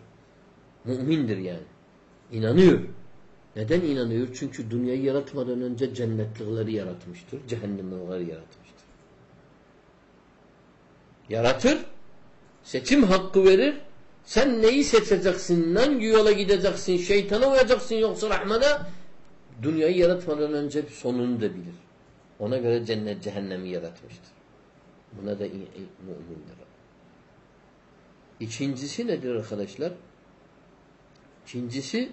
Mümindir yani. İnanıyor. Neden inanıyor? Çünkü dünyayı yaratmadan önce cennetlikleri yaratmıştır. Cehennemlikleri yaratmıştır. Yaratır. Seçim hakkı verir. Sen neyi seçeceksin? Hangi yola gideceksin? Şeytana uyacaksın yoksa rahmana? Dünyayı yaratmadan önce sonunu da bilir. Ona göre cennet cehennemi yaratmıştır. Buna da mümindir. İkincisi nedir arkadaşlar? İkincisi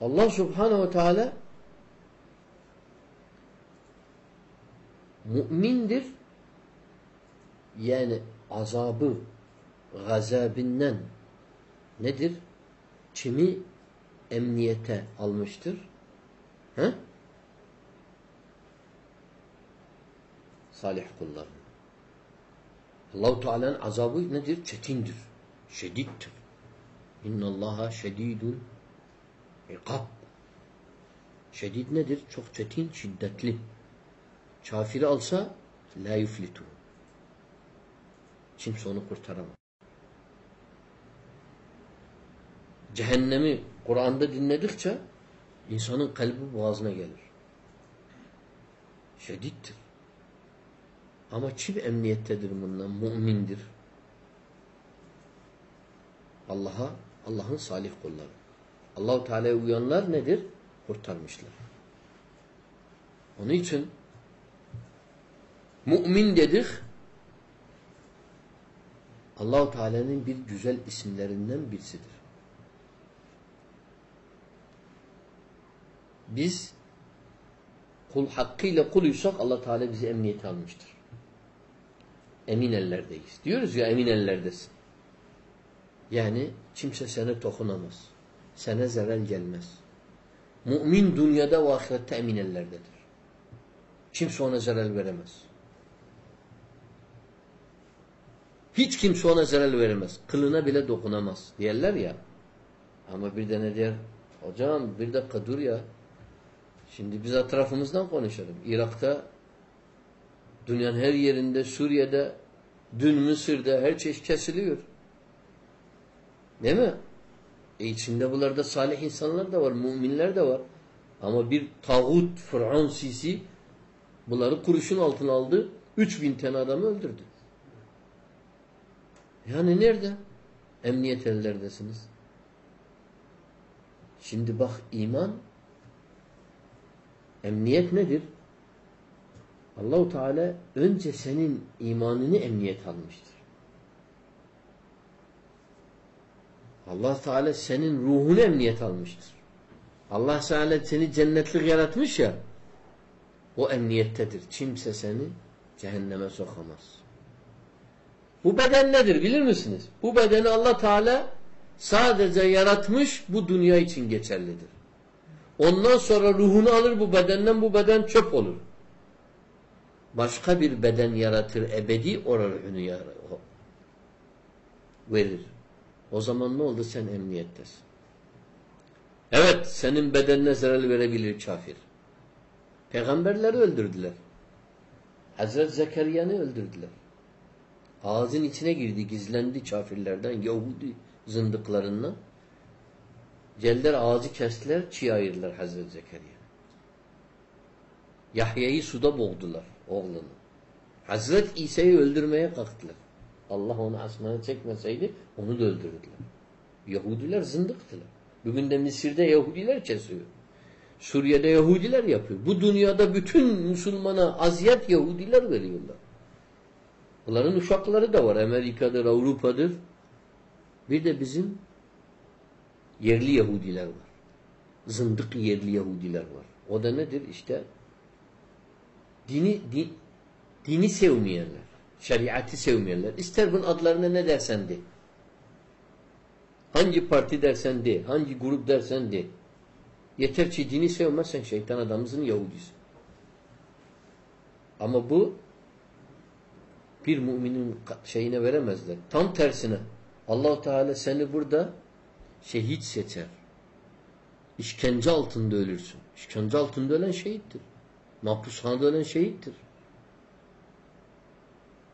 Allah subhanehu teala mümindir yani azabı gazabinden nedir? Kimi emniyete almıştır? He? Salih kullarını. Allahu Teala'nın azabı nedir? Çetindir. Şedittir. İnna Allaha şedidun ikab. Şedid nedir? Çok çetin, şiddetli. Kafiri alsa la yuflitu. Kimse onu kurtaramaz. Cehennemi Kur'an'da dinledikçe insanın kalbi boğazına gelir. Şedittir. Ama kim emniyettedir bundan? Mümindir. Allah'a, Allah'ın salih kulları. Allahu Teala'ya uyanlar nedir? Kurtarmışlar. Onun için mümin dedik Allahu Teala'nın bir güzel isimlerinden birisidir. Biz kul hakkıyla kuluysak Allah Teala bizi emniyete almıştır. Emin ellerdeyiz. Diyoruz ya emin ellerdesin. Yani kimse sana dokunamaz. Sana zarar gelmez. Mümin dünyada ve ahirette emin ellerdedir. Kimse ona zarar veremez. Hiç kimse ona zarar veremez. Kılına bile dokunamaz. Diyorlar ya. Ama bir de ne der? Hocam bir dakika dur ya. Şimdi biz etrafımızdan konuşalım. Irak'ta dünyanın her yerinde, Suriye'de, dün Mısır'da her çeşit kesiliyor. Değil mi? E içinde bunlarda salih insanlar da var, müminler de var. Ama bir tağut, Fıraun Sisi bunları kuruşun altına aldı. 3000 tane adamı öldürdü. Yani nerede? Emniyet ellerdesiniz. Şimdi bak iman emniyet nedir? Allahu Teala önce senin imanını emniyet almıştır. Allah Teala senin ruhunu emniyet almıştır. Allah Teala seni cennetlik yaratmış ya o emniyettedir. Kimse seni cehenneme sokamaz. Bu beden nedir bilir misiniz? Bu bedeni Allah Teala sadece yaratmış bu dünya için geçerlidir. Ondan sonra ruhunu alır bu bedenden bu beden çöp olur. Başka bir beden yaratır ebedi o ruhunu verir. O zaman ne oldu? Sen emniyettesin. Evet senin bedenine zarar verebilir kafir. Peygamberleri öldürdüler. Hazreti Zekeriya'nı öldürdüler. Ağzın içine girdi, gizlendi kafirlerden, Yahudi zındıklarından. Geldiler ağzı kestiler, çiğ ayırdılar Hazreti Zekeriya. Yahya'yı suda boğdular oğlunu. Hazreti İsa'yı öldürmeye kalktılar. Allah onu asmana çekmeseydi onu da öldürdüler. Yahudiler zındıktılar. Bugün de Mısır'da Yahudiler kesiyor. Suriye'de Yahudiler yapıyor. Bu dünyada bütün Müslümana aziyet Yahudiler veriyorlar. Bunların uşakları da var. Amerika'dır, Avrupa'dır. Bir de bizim yerli Yahudiler var. Zındık yerli Yahudiler var. O da nedir? İşte dini din, dini sevmeyenler. Şeriatı sevmeyenler. İster bunun adlarına ne dersen de. Hangi parti dersen de. Hangi grup dersen de. Yeter ki dini sevmezsen şeytan adamımızın Yahudisi. Ama bu bir müminin şeyine veremezler. Tam tersine allah Teala seni burada şehit seçer. İşkence altında ölürsün. İşkence altında ölen şehittir. Mahpushanede ölen şehittir.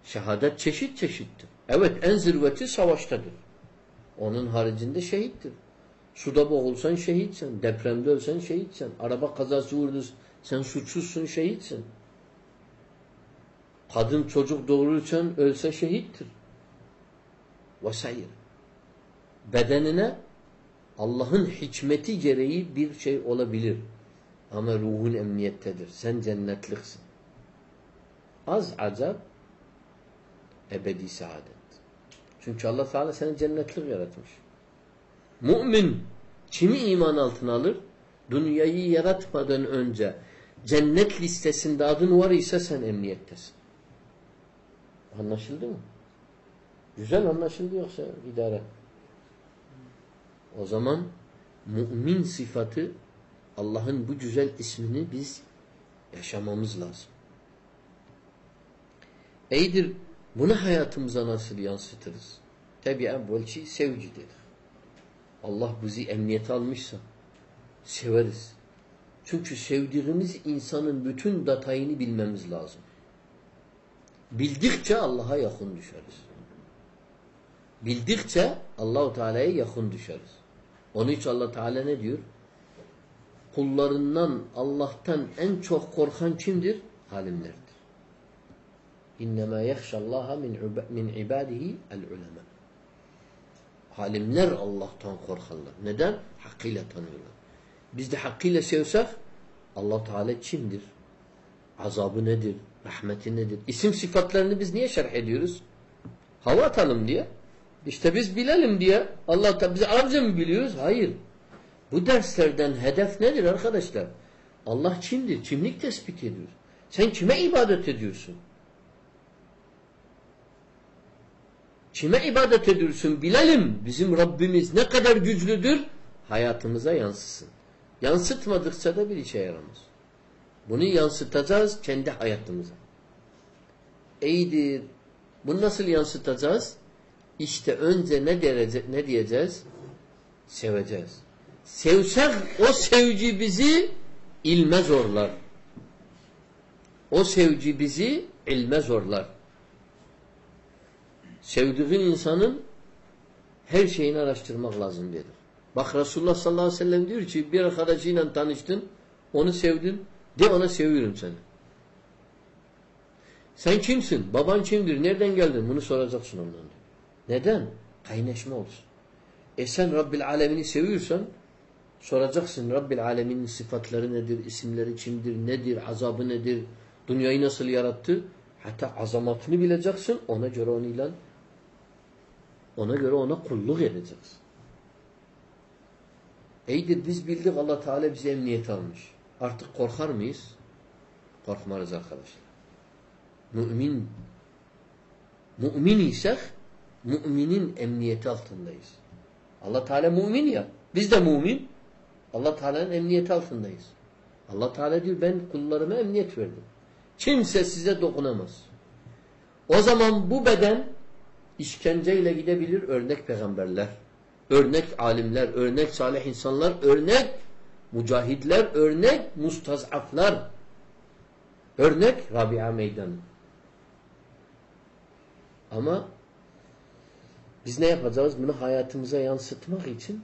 Şehadet çeşit çeşittir. Evet en zirveti savaştadır. Onun haricinde şehittir. Suda boğulsan şehitsen, depremde ölsen şehitsen, araba kazası vurdu sen suçsuzsun şehitsin. Kadın çocuk doğururken ölse şehittir. Vesaire. Bedenine Allah'ın hikmeti gereği bir şey olabilir. Ama ruhun emniyettedir. Sen cennetliksin. Az azap ebedi saadet. Çünkü Allah Teala seni cennetlik yaratmış. Mümin kimi iman altına alır? Dünyayı yaratmadan önce cennet listesinde adın var ise sen emniyettesin. Anlaşıldı mı? Güzel anlaşıldı yoksa idare. O zaman mümin sıfatı Allah'ın bu güzel ismini biz yaşamamız lazım. Eydir bunu hayatımıza nasıl yansıtırız? Tabi evvel şey sevgidir. Allah bizi emniyete almışsa severiz. Çünkü sevdiğimiz insanın bütün detayını bilmemiz lazım. Bildikçe Allah'a yakın düşeriz. Bildikçe Allahu Teala'ya yakın düşeriz. Onun için Allah Teala ne diyor? Kullarından Allah'tan en çok korkan kimdir? Halimlerdir. İnnemâ yehşallâhe min, ibâdihi el-ulema. Halimler Allah'tan korkarlar. Neden? Hakkıyla tanıyorlar. Biz de hakkıyla sevsek Allah Teala kimdir? Azabı nedir? Rahmeti nedir? İsim sıfatlarını biz niye şerh ediyoruz? Hava atalım diye. İşte biz bilelim diye. Allah Teala biz Arapça mı biliyoruz? Hayır. Bu derslerden hedef nedir arkadaşlar? Allah kimdir? Kimlik tespit ediyor. Sen kime ibadet ediyorsun? Kime ibadet ediyorsun? Bilelim. Bizim Rabbimiz ne kadar güçlüdür? Hayatımıza yansısın. Yansıtmadıkça da bir işe yaramaz. Bunu yansıtacağız kendi hayatımıza. İyidir. Bunu nasıl yansıtacağız? İşte önce ne derece ne diyeceğiz? Seveceğiz. Sevsek o sevgi bizi ilme zorlar. O sevgi bizi ilme zorlar. Sevdiğin insanın her şeyini araştırmak lazım dedi. Bak Resulullah sallallahu aleyhi ve sellem diyor ki bir arkadaşıyla tanıştın, onu sevdin, de ona seviyorum seni. Sen kimsin? Baban kimdir? Nereden geldin? Bunu soracaksın ondan. Neden? Kaynaşma olsun. E sen Rabbil Alemini seviyorsan soracaksın Rabbil Alemin'in sıfatları nedir? isimleri kimdir? Nedir? Azabı nedir? Dünyayı nasıl yarattı? Hatta azamatını bileceksin. Ona göre onunla ona göre ona kulluk edeceksin. İyidir biz bildik Allah Teala bize emniyet almış. Artık korkar mıyız? Korkmarız arkadaşlar. Mümin mümin isek müminin emniyeti altındayız. Allah Teala mümin ya. Biz de mümin. Allah Teala'nın emniyeti altındayız. Allah Teala diyor ben kullarıma emniyet verdim. Kimse size dokunamaz. O zaman bu beden işkenceyle gidebilir örnek peygamberler, örnek alimler, örnek salih insanlar, örnek mücahidler, örnek mustazaflar, örnek Rabia meydanı. Ama biz ne yapacağız? Bunu hayatımıza yansıtmak için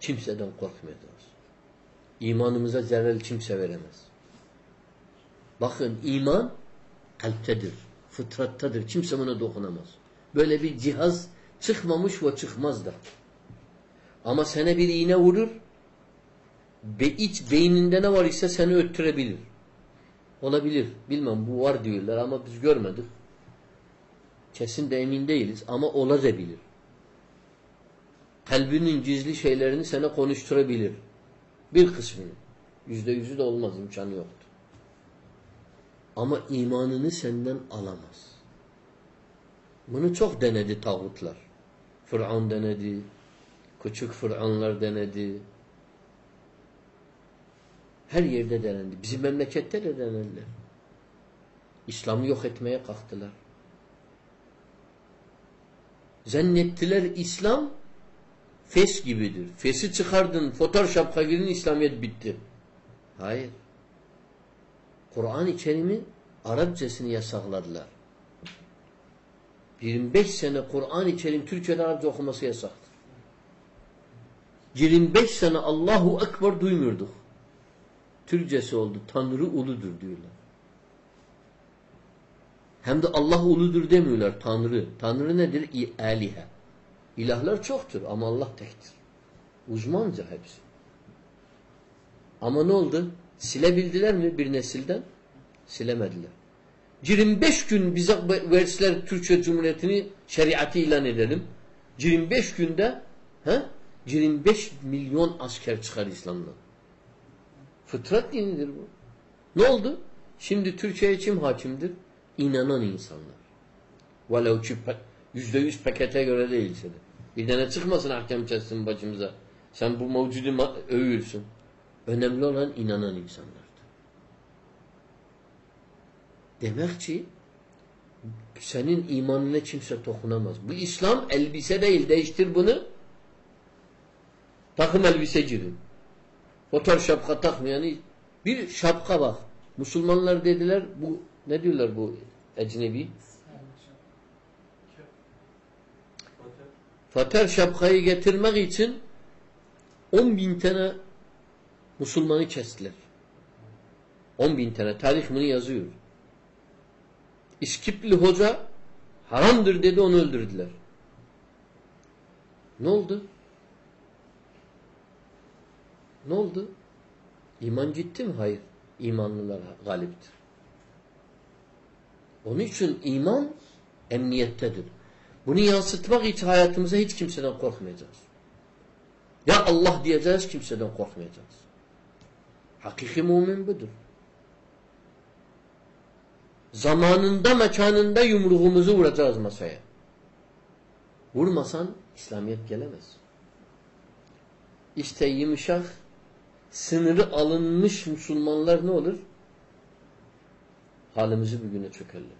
kimseden korkmayacağız. İmanımıza zerrel kimse veremez. Bakın iman kalptedir, fıtrattadır. Kimse buna dokunamaz. Böyle bir cihaz çıkmamış ve çıkmaz da. Ama sana bir iğne vurur, be iç beyninde ne var ise seni öttürebilir. Olabilir. Bilmem bu var diyorlar ama biz görmedik. Kesin de emin değiliz ama olabilir. Kalbinin gizli şeylerini sana konuşturabilir. Bir kısmını. Yüzde yüzü de olmaz. imkanı yoktur. Ama imanını senden alamaz. Bunu çok denedi tağutlar. Fıraun denedi. Küçük Fıraunlar denedi. Her yerde denendi. Bizim memlekette de denediler. İslam'ı yok etmeye kalktılar. Zannettiler İslam fes gibidir. Fesi çıkardın, Photoshop'a girin İslamiyet bitti. Hayır. Kur'an-ı Kerim'i Arapçasını yasakladılar. 25 sene Kur'an-ı Kerim Türkçe'de Arapça okuması yasaktır. 25 sene Allahu Ekber duymuyorduk. Türkçesi oldu. Tanrı uludur diyorlar. Hem de Allah uludur demiyorlar. Tanrı. Tanrı nedir? İlihe. İlahlar çoktur ama Allah tektir. Uzmanca hepsi. Ama ne oldu? Silebildiler mi bir nesilden? Silemediler. 25 gün bize verseler Türkiye Cumhuriyeti'ni şeriatı ilan edelim. 25 günde he, 25 milyon asker çıkar İslam'dan. Fıtrat dinidir bu. Ne oldu? Şimdi Türkiye'ye kim hakimdir? İnanan insanlar. Velev ki yüzde yüz pakete göre değilse de. Bir tane çıkmasın hakem kessin başımıza. Sen bu mevcudu övüyorsun. Önemli olan inanan insanlardır. Demek ki senin imanına kimse dokunamaz. Bu İslam elbise değil. Değiştir bunu. Takım elbise girin. Fotoğraf şapka takmayanı bir şapka bak. Müslümanlar dediler bu ne diyorlar bu ecnebi? Fater şapkayı getirmek için 10 bin tane Müslümanı kestiler. 10 bin tane. Tarih bunu yazıyor. İskipli hoca haramdır dedi onu öldürdüler. Ne oldu? Ne oldu? İman gitti mi? Hayır. İmanlılar galiptir. Onun için iman emniyettedir. Bunu yansıtmak için hayatımıza hiç kimseden korkmayacağız. Ya Allah diyeceğiz, kimseden korkmayacağız. Hakiki mümin budur. Zamanında, mekanında yumruğumuzu vuracağız masaya. Vurmasan İslamiyet gelemez. işte yumuşak sınırı alınmış Müslümanlar ne olur? Halimizi bir güne çökerler.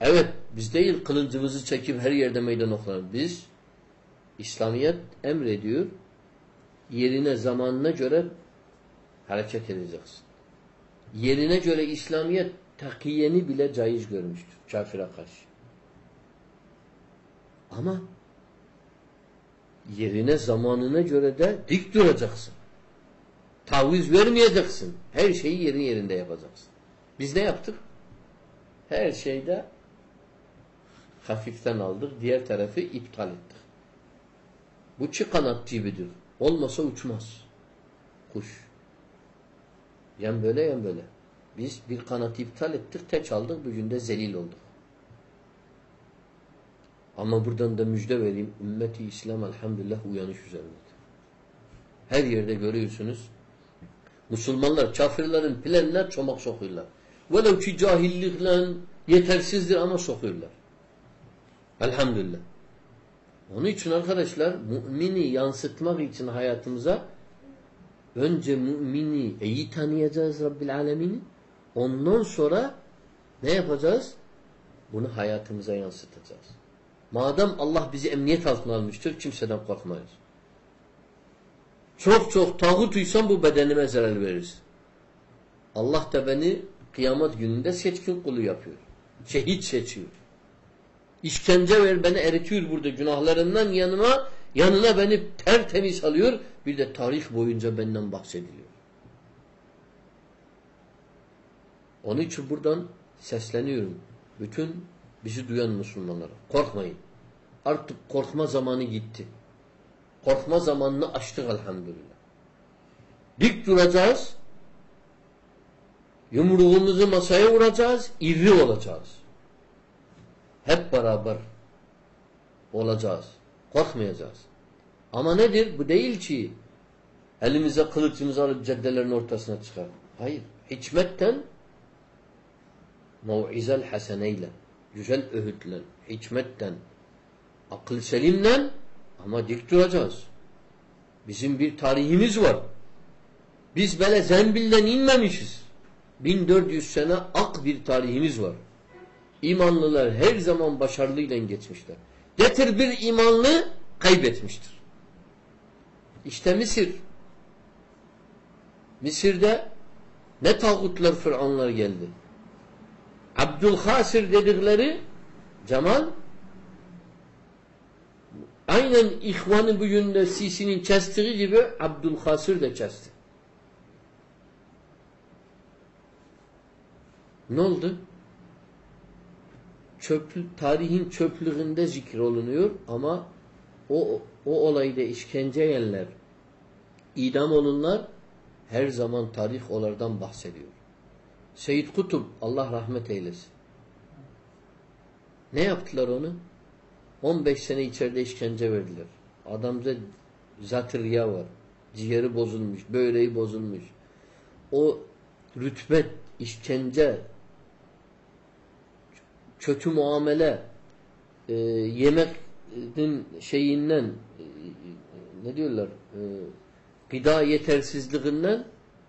Evet biz değil kılıncımızı çekip her yerde meydan okulalım. Biz İslamiyet emrediyor yerine zamanına göre hareket edeceksin. Yerine göre İslamiyet takiyeni bile caiz görmüştür. Kafire karşı. Ama yerine zamanına göre de dik duracaksın. Taviz vermeyeceksin. Her şeyi yerin yerinde yapacaksın. Biz ne yaptık? Her şeyde hafiften aldık. Diğer tarafı iptal ettik. Bu çi kanat gibidir. Olmasa uçmaz. Kuş. Yan böyle yan böyle. Biz bir kanat iptal ettik, tek aldık, bugün de zelil olduk. Ama buradan da müjde vereyim. Ümmeti İslam elhamdülillah uyanış üzerindedir. Her yerde görüyorsunuz. Müslümanlar, kafirlerin planlar çomak sokuyorlar. Velev ki cahillikle yetersizdir ama sokuyorlar. Elhamdülillah. Onun için arkadaşlar mümini yansıtmak için hayatımıza önce mümini iyi tanıyacağız Rabbil Alemin'i. Ondan sonra ne yapacağız? Bunu hayatımıza yansıtacağız. Madem Allah bizi emniyet altına almıştır, kimseden korkmayız. Çok çok tağut uysam bu bedenime zarar verir. Allah da beni kıyamet gününde seçkin kulu yapıyor. Şehit seçiyor. İşkence ver beni eritiyor burada günahlarından yanıma yanına beni tertemiz alıyor. Bir de tarih boyunca benden bahsediliyor. Onun için buradan sesleniyorum. Bütün bizi duyan Müslümanlara. Korkmayın. Artık korkma zamanı gitti. Korkma zamanını açtık elhamdülillah. Dik duracağız. Yumruğumuzu masaya vuracağız. İrri olacağız. Hep beraber olacağız. Korkmayacağız. Ama nedir? Bu değil ki elimize kılıcımızı alıp caddelerin ortasına çıkar. Hayır. Hikmetten mev'izel haseneyle güzel öğütle, hikmetten, akıl selimle ama dik duracağız. Bizim bir tarihimiz var. Biz böyle zembilden inmemişiz. 1400 sene ak bir tarihimiz var. İmanlılar her zaman başarılıyla geçmişler. Getir bir imanlı kaybetmiştir. İşte Mısır. Mısır'da ne tağutlar, Fıranlar geldi. Abdülhasir dedikleri Cemal aynen ihvanı bugün de Sisi'nin kestiği gibi Abdülhasir de kesti. Ne oldu? Çöplü, tarihin çöplüğünde zikir olunuyor ama o, o olayda işkence yerler, idam olunlar her zaman tarih olardan bahsediyor. Seyyid Kutup Allah rahmet eylesin. Ne yaptılar onu? 15 sene içeride işkence verdiler. Adamda zatırya var. Ciğeri bozulmuş, böreği bozulmuş. O rütbet, işkence, kötü muamele, e, yemekin şeyinden e, ne diyorlar? E, gıda yetersizliğinden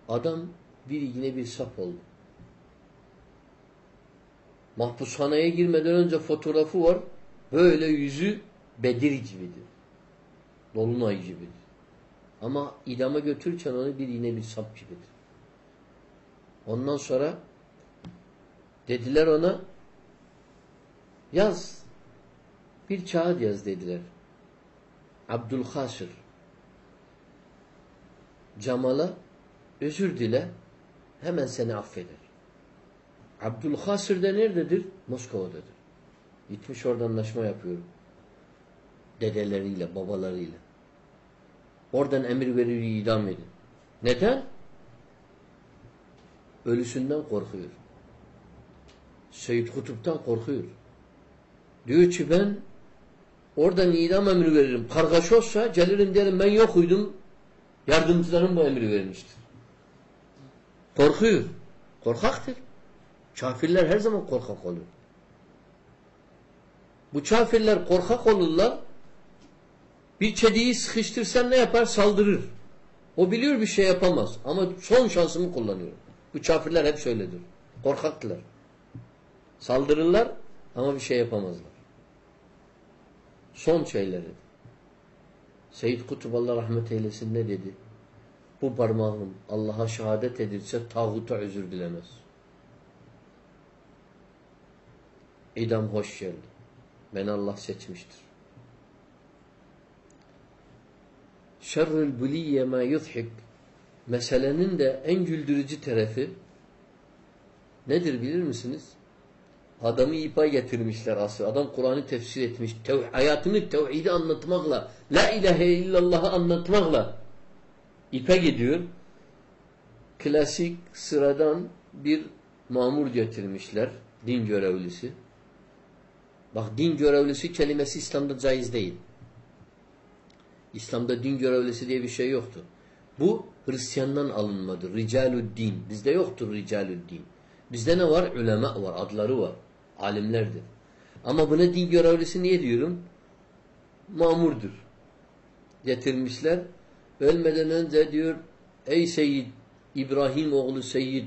adam bir yine bir sap oldu. Mahpushaneye girmeden önce fotoğrafı var. Böyle yüzü Bedir gibidir. Dolunay gibidir. Ama idama götürürken onu bir yine bir sap gibidir. Ondan sonra dediler ona yaz. Bir kağıt yaz dediler. Abdülhasır Cemal'a özür dile hemen seni affeder. Abdülhasır de nerededir? Moskova'dadır. Gitmiş orada anlaşma yapıyor. Dedeleriyle, babalarıyla. Oradan emir veriyor, idam edin. Neden? Ölüsünden korkuyor. Seyyid Kutup'tan korkuyor. Diyor ki ben oradan idam emri veririm. Kargaş olsa gelirim derim ben yok uydum. Yardımcılarım bu emri vermiştir. Korkuyor. Korkaktır. Kafirler her zaman korkak olur. Bu kafirler korkak olurlar. Bir kediyi sıkıştırsan ne yapar? Saldırır. O biliyor bir şey yapamaz. Ama son şansımı kullanıyor. Bu kafirler hep söyledir. Korkaktılar. Saldırırlar ama bir şey yapamazlar. Son şeyleri. Seyyid Kutup Allah rahmet eylesin ne dedi? Bu parmağım Allah'a şehadet edilse tağuta özür dilemez. İdam hoş geldi. Beni Allah seçmiştir. Şerrül buliyye ma yudhik meselenin de en güldürücü tarafı nedir bilir misiniz? Adamı ipa getirmişler asıl. Adam Kur'an'ı tefsir etmiş. Tev hayatını tevhidi anlatmakla, la ilahe illallah'ı anlatmakla ipe gidiyor. Klasik sıradan bir mamur getirmişler. Din görevlisi. Bak din görevlisi kelimesi İslam'da caiz değil. İslam'da din görevlisi diye bir şey yoktur. Bu Hristiyandan alınmadır. Ricalüddin. Bizde yoktur ricalüddin. Bizde ne var? Ulema var. Adları var. Alimlerdir. Ama buna din görevlisi niye diyorum? Mamurdur. Getirmişler. Ölmeden önce diyor ey Seyyid İbrahim oğlu Seyyid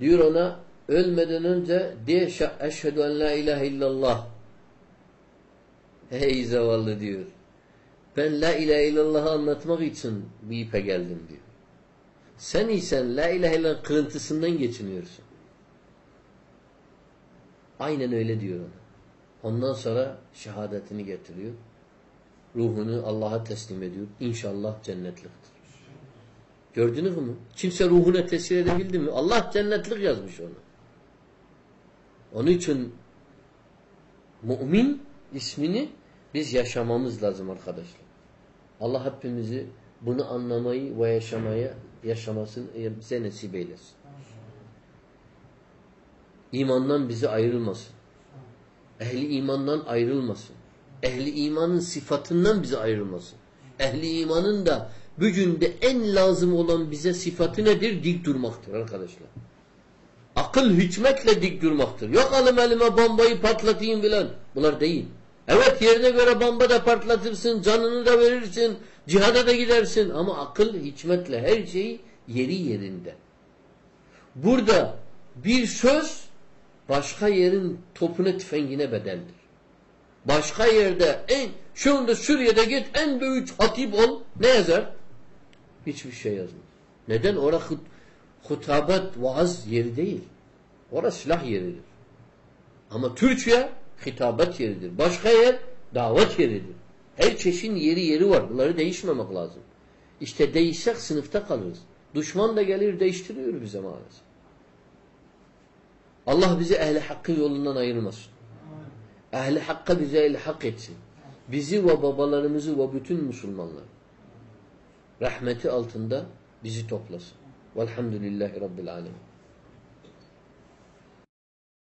diyor ona ölmeden önce de eşhedü en la ilahe illallah Hey zavallı diyor. Ben la ilahe illallah'ı anlatmak için bu ipe geldim diyor. Sen isen la ilahe illallah kırıntısından geçiniyorsun. Aynen öyle diyor ona. Ondan sonra şehadetini getiriyor. Ruhunu Allah'a teslim ediyor. İnşallah cennetliktir. Gördünüz mü? Kimse ruhuna tesir edebildi mi? Allah cennetlik yazmış ona. Onun için mümin ismini biz yaşamamız lazım arkadaşlar. Allah hepimizi bunu anlamayı ve yaşamaya yaşamasını bize nasip eylesin. İmandan bizi ayrılmasın. Ehli imandan ayrılmasın. Ehli imanın sıfatından bizi ayrılmasın. Ehli imanın da bugünde en lazım olan bize sıfatı nedir? Dik durmaktır arkadaşlar. Akıl hükmetle dik durmaktır. Yok alım elime bombayı patlatayım bilen. Bunlar değil. Evet yerine göre bomba da patlatırsın, canını da verirsin, cihada da gidersin. Ama akıl hikmetle her şey yeri yerinde. Burada bir söz başka yerin topuna tüfengine bedeldir. Başka yerde en şu anda Suriye'de git en büyük hatip ol ne yazar? Hiçbir şey yazmaz. Neden? Orada hut, hutabat, vaaz yeri değil. Orası silah yeridir. Ama Türkiye hitabet yeridir. Başka yer davet yeridir. Her çeşin yeri yeri var. Bunları değişmemek lazım. İşte değişsek sınıfta kalırız. Düşman da gelir değiştiriyor bize maalesef. Allah bizi ehli hakkın yolundan ayırmasın. Ehli hakka bize ehli hak etsin. Bizi ve babalarımızı ve bütün Müslümanlar rahmeti altında bizi toplasın. Velhamdülillahi Rabbil Alemin.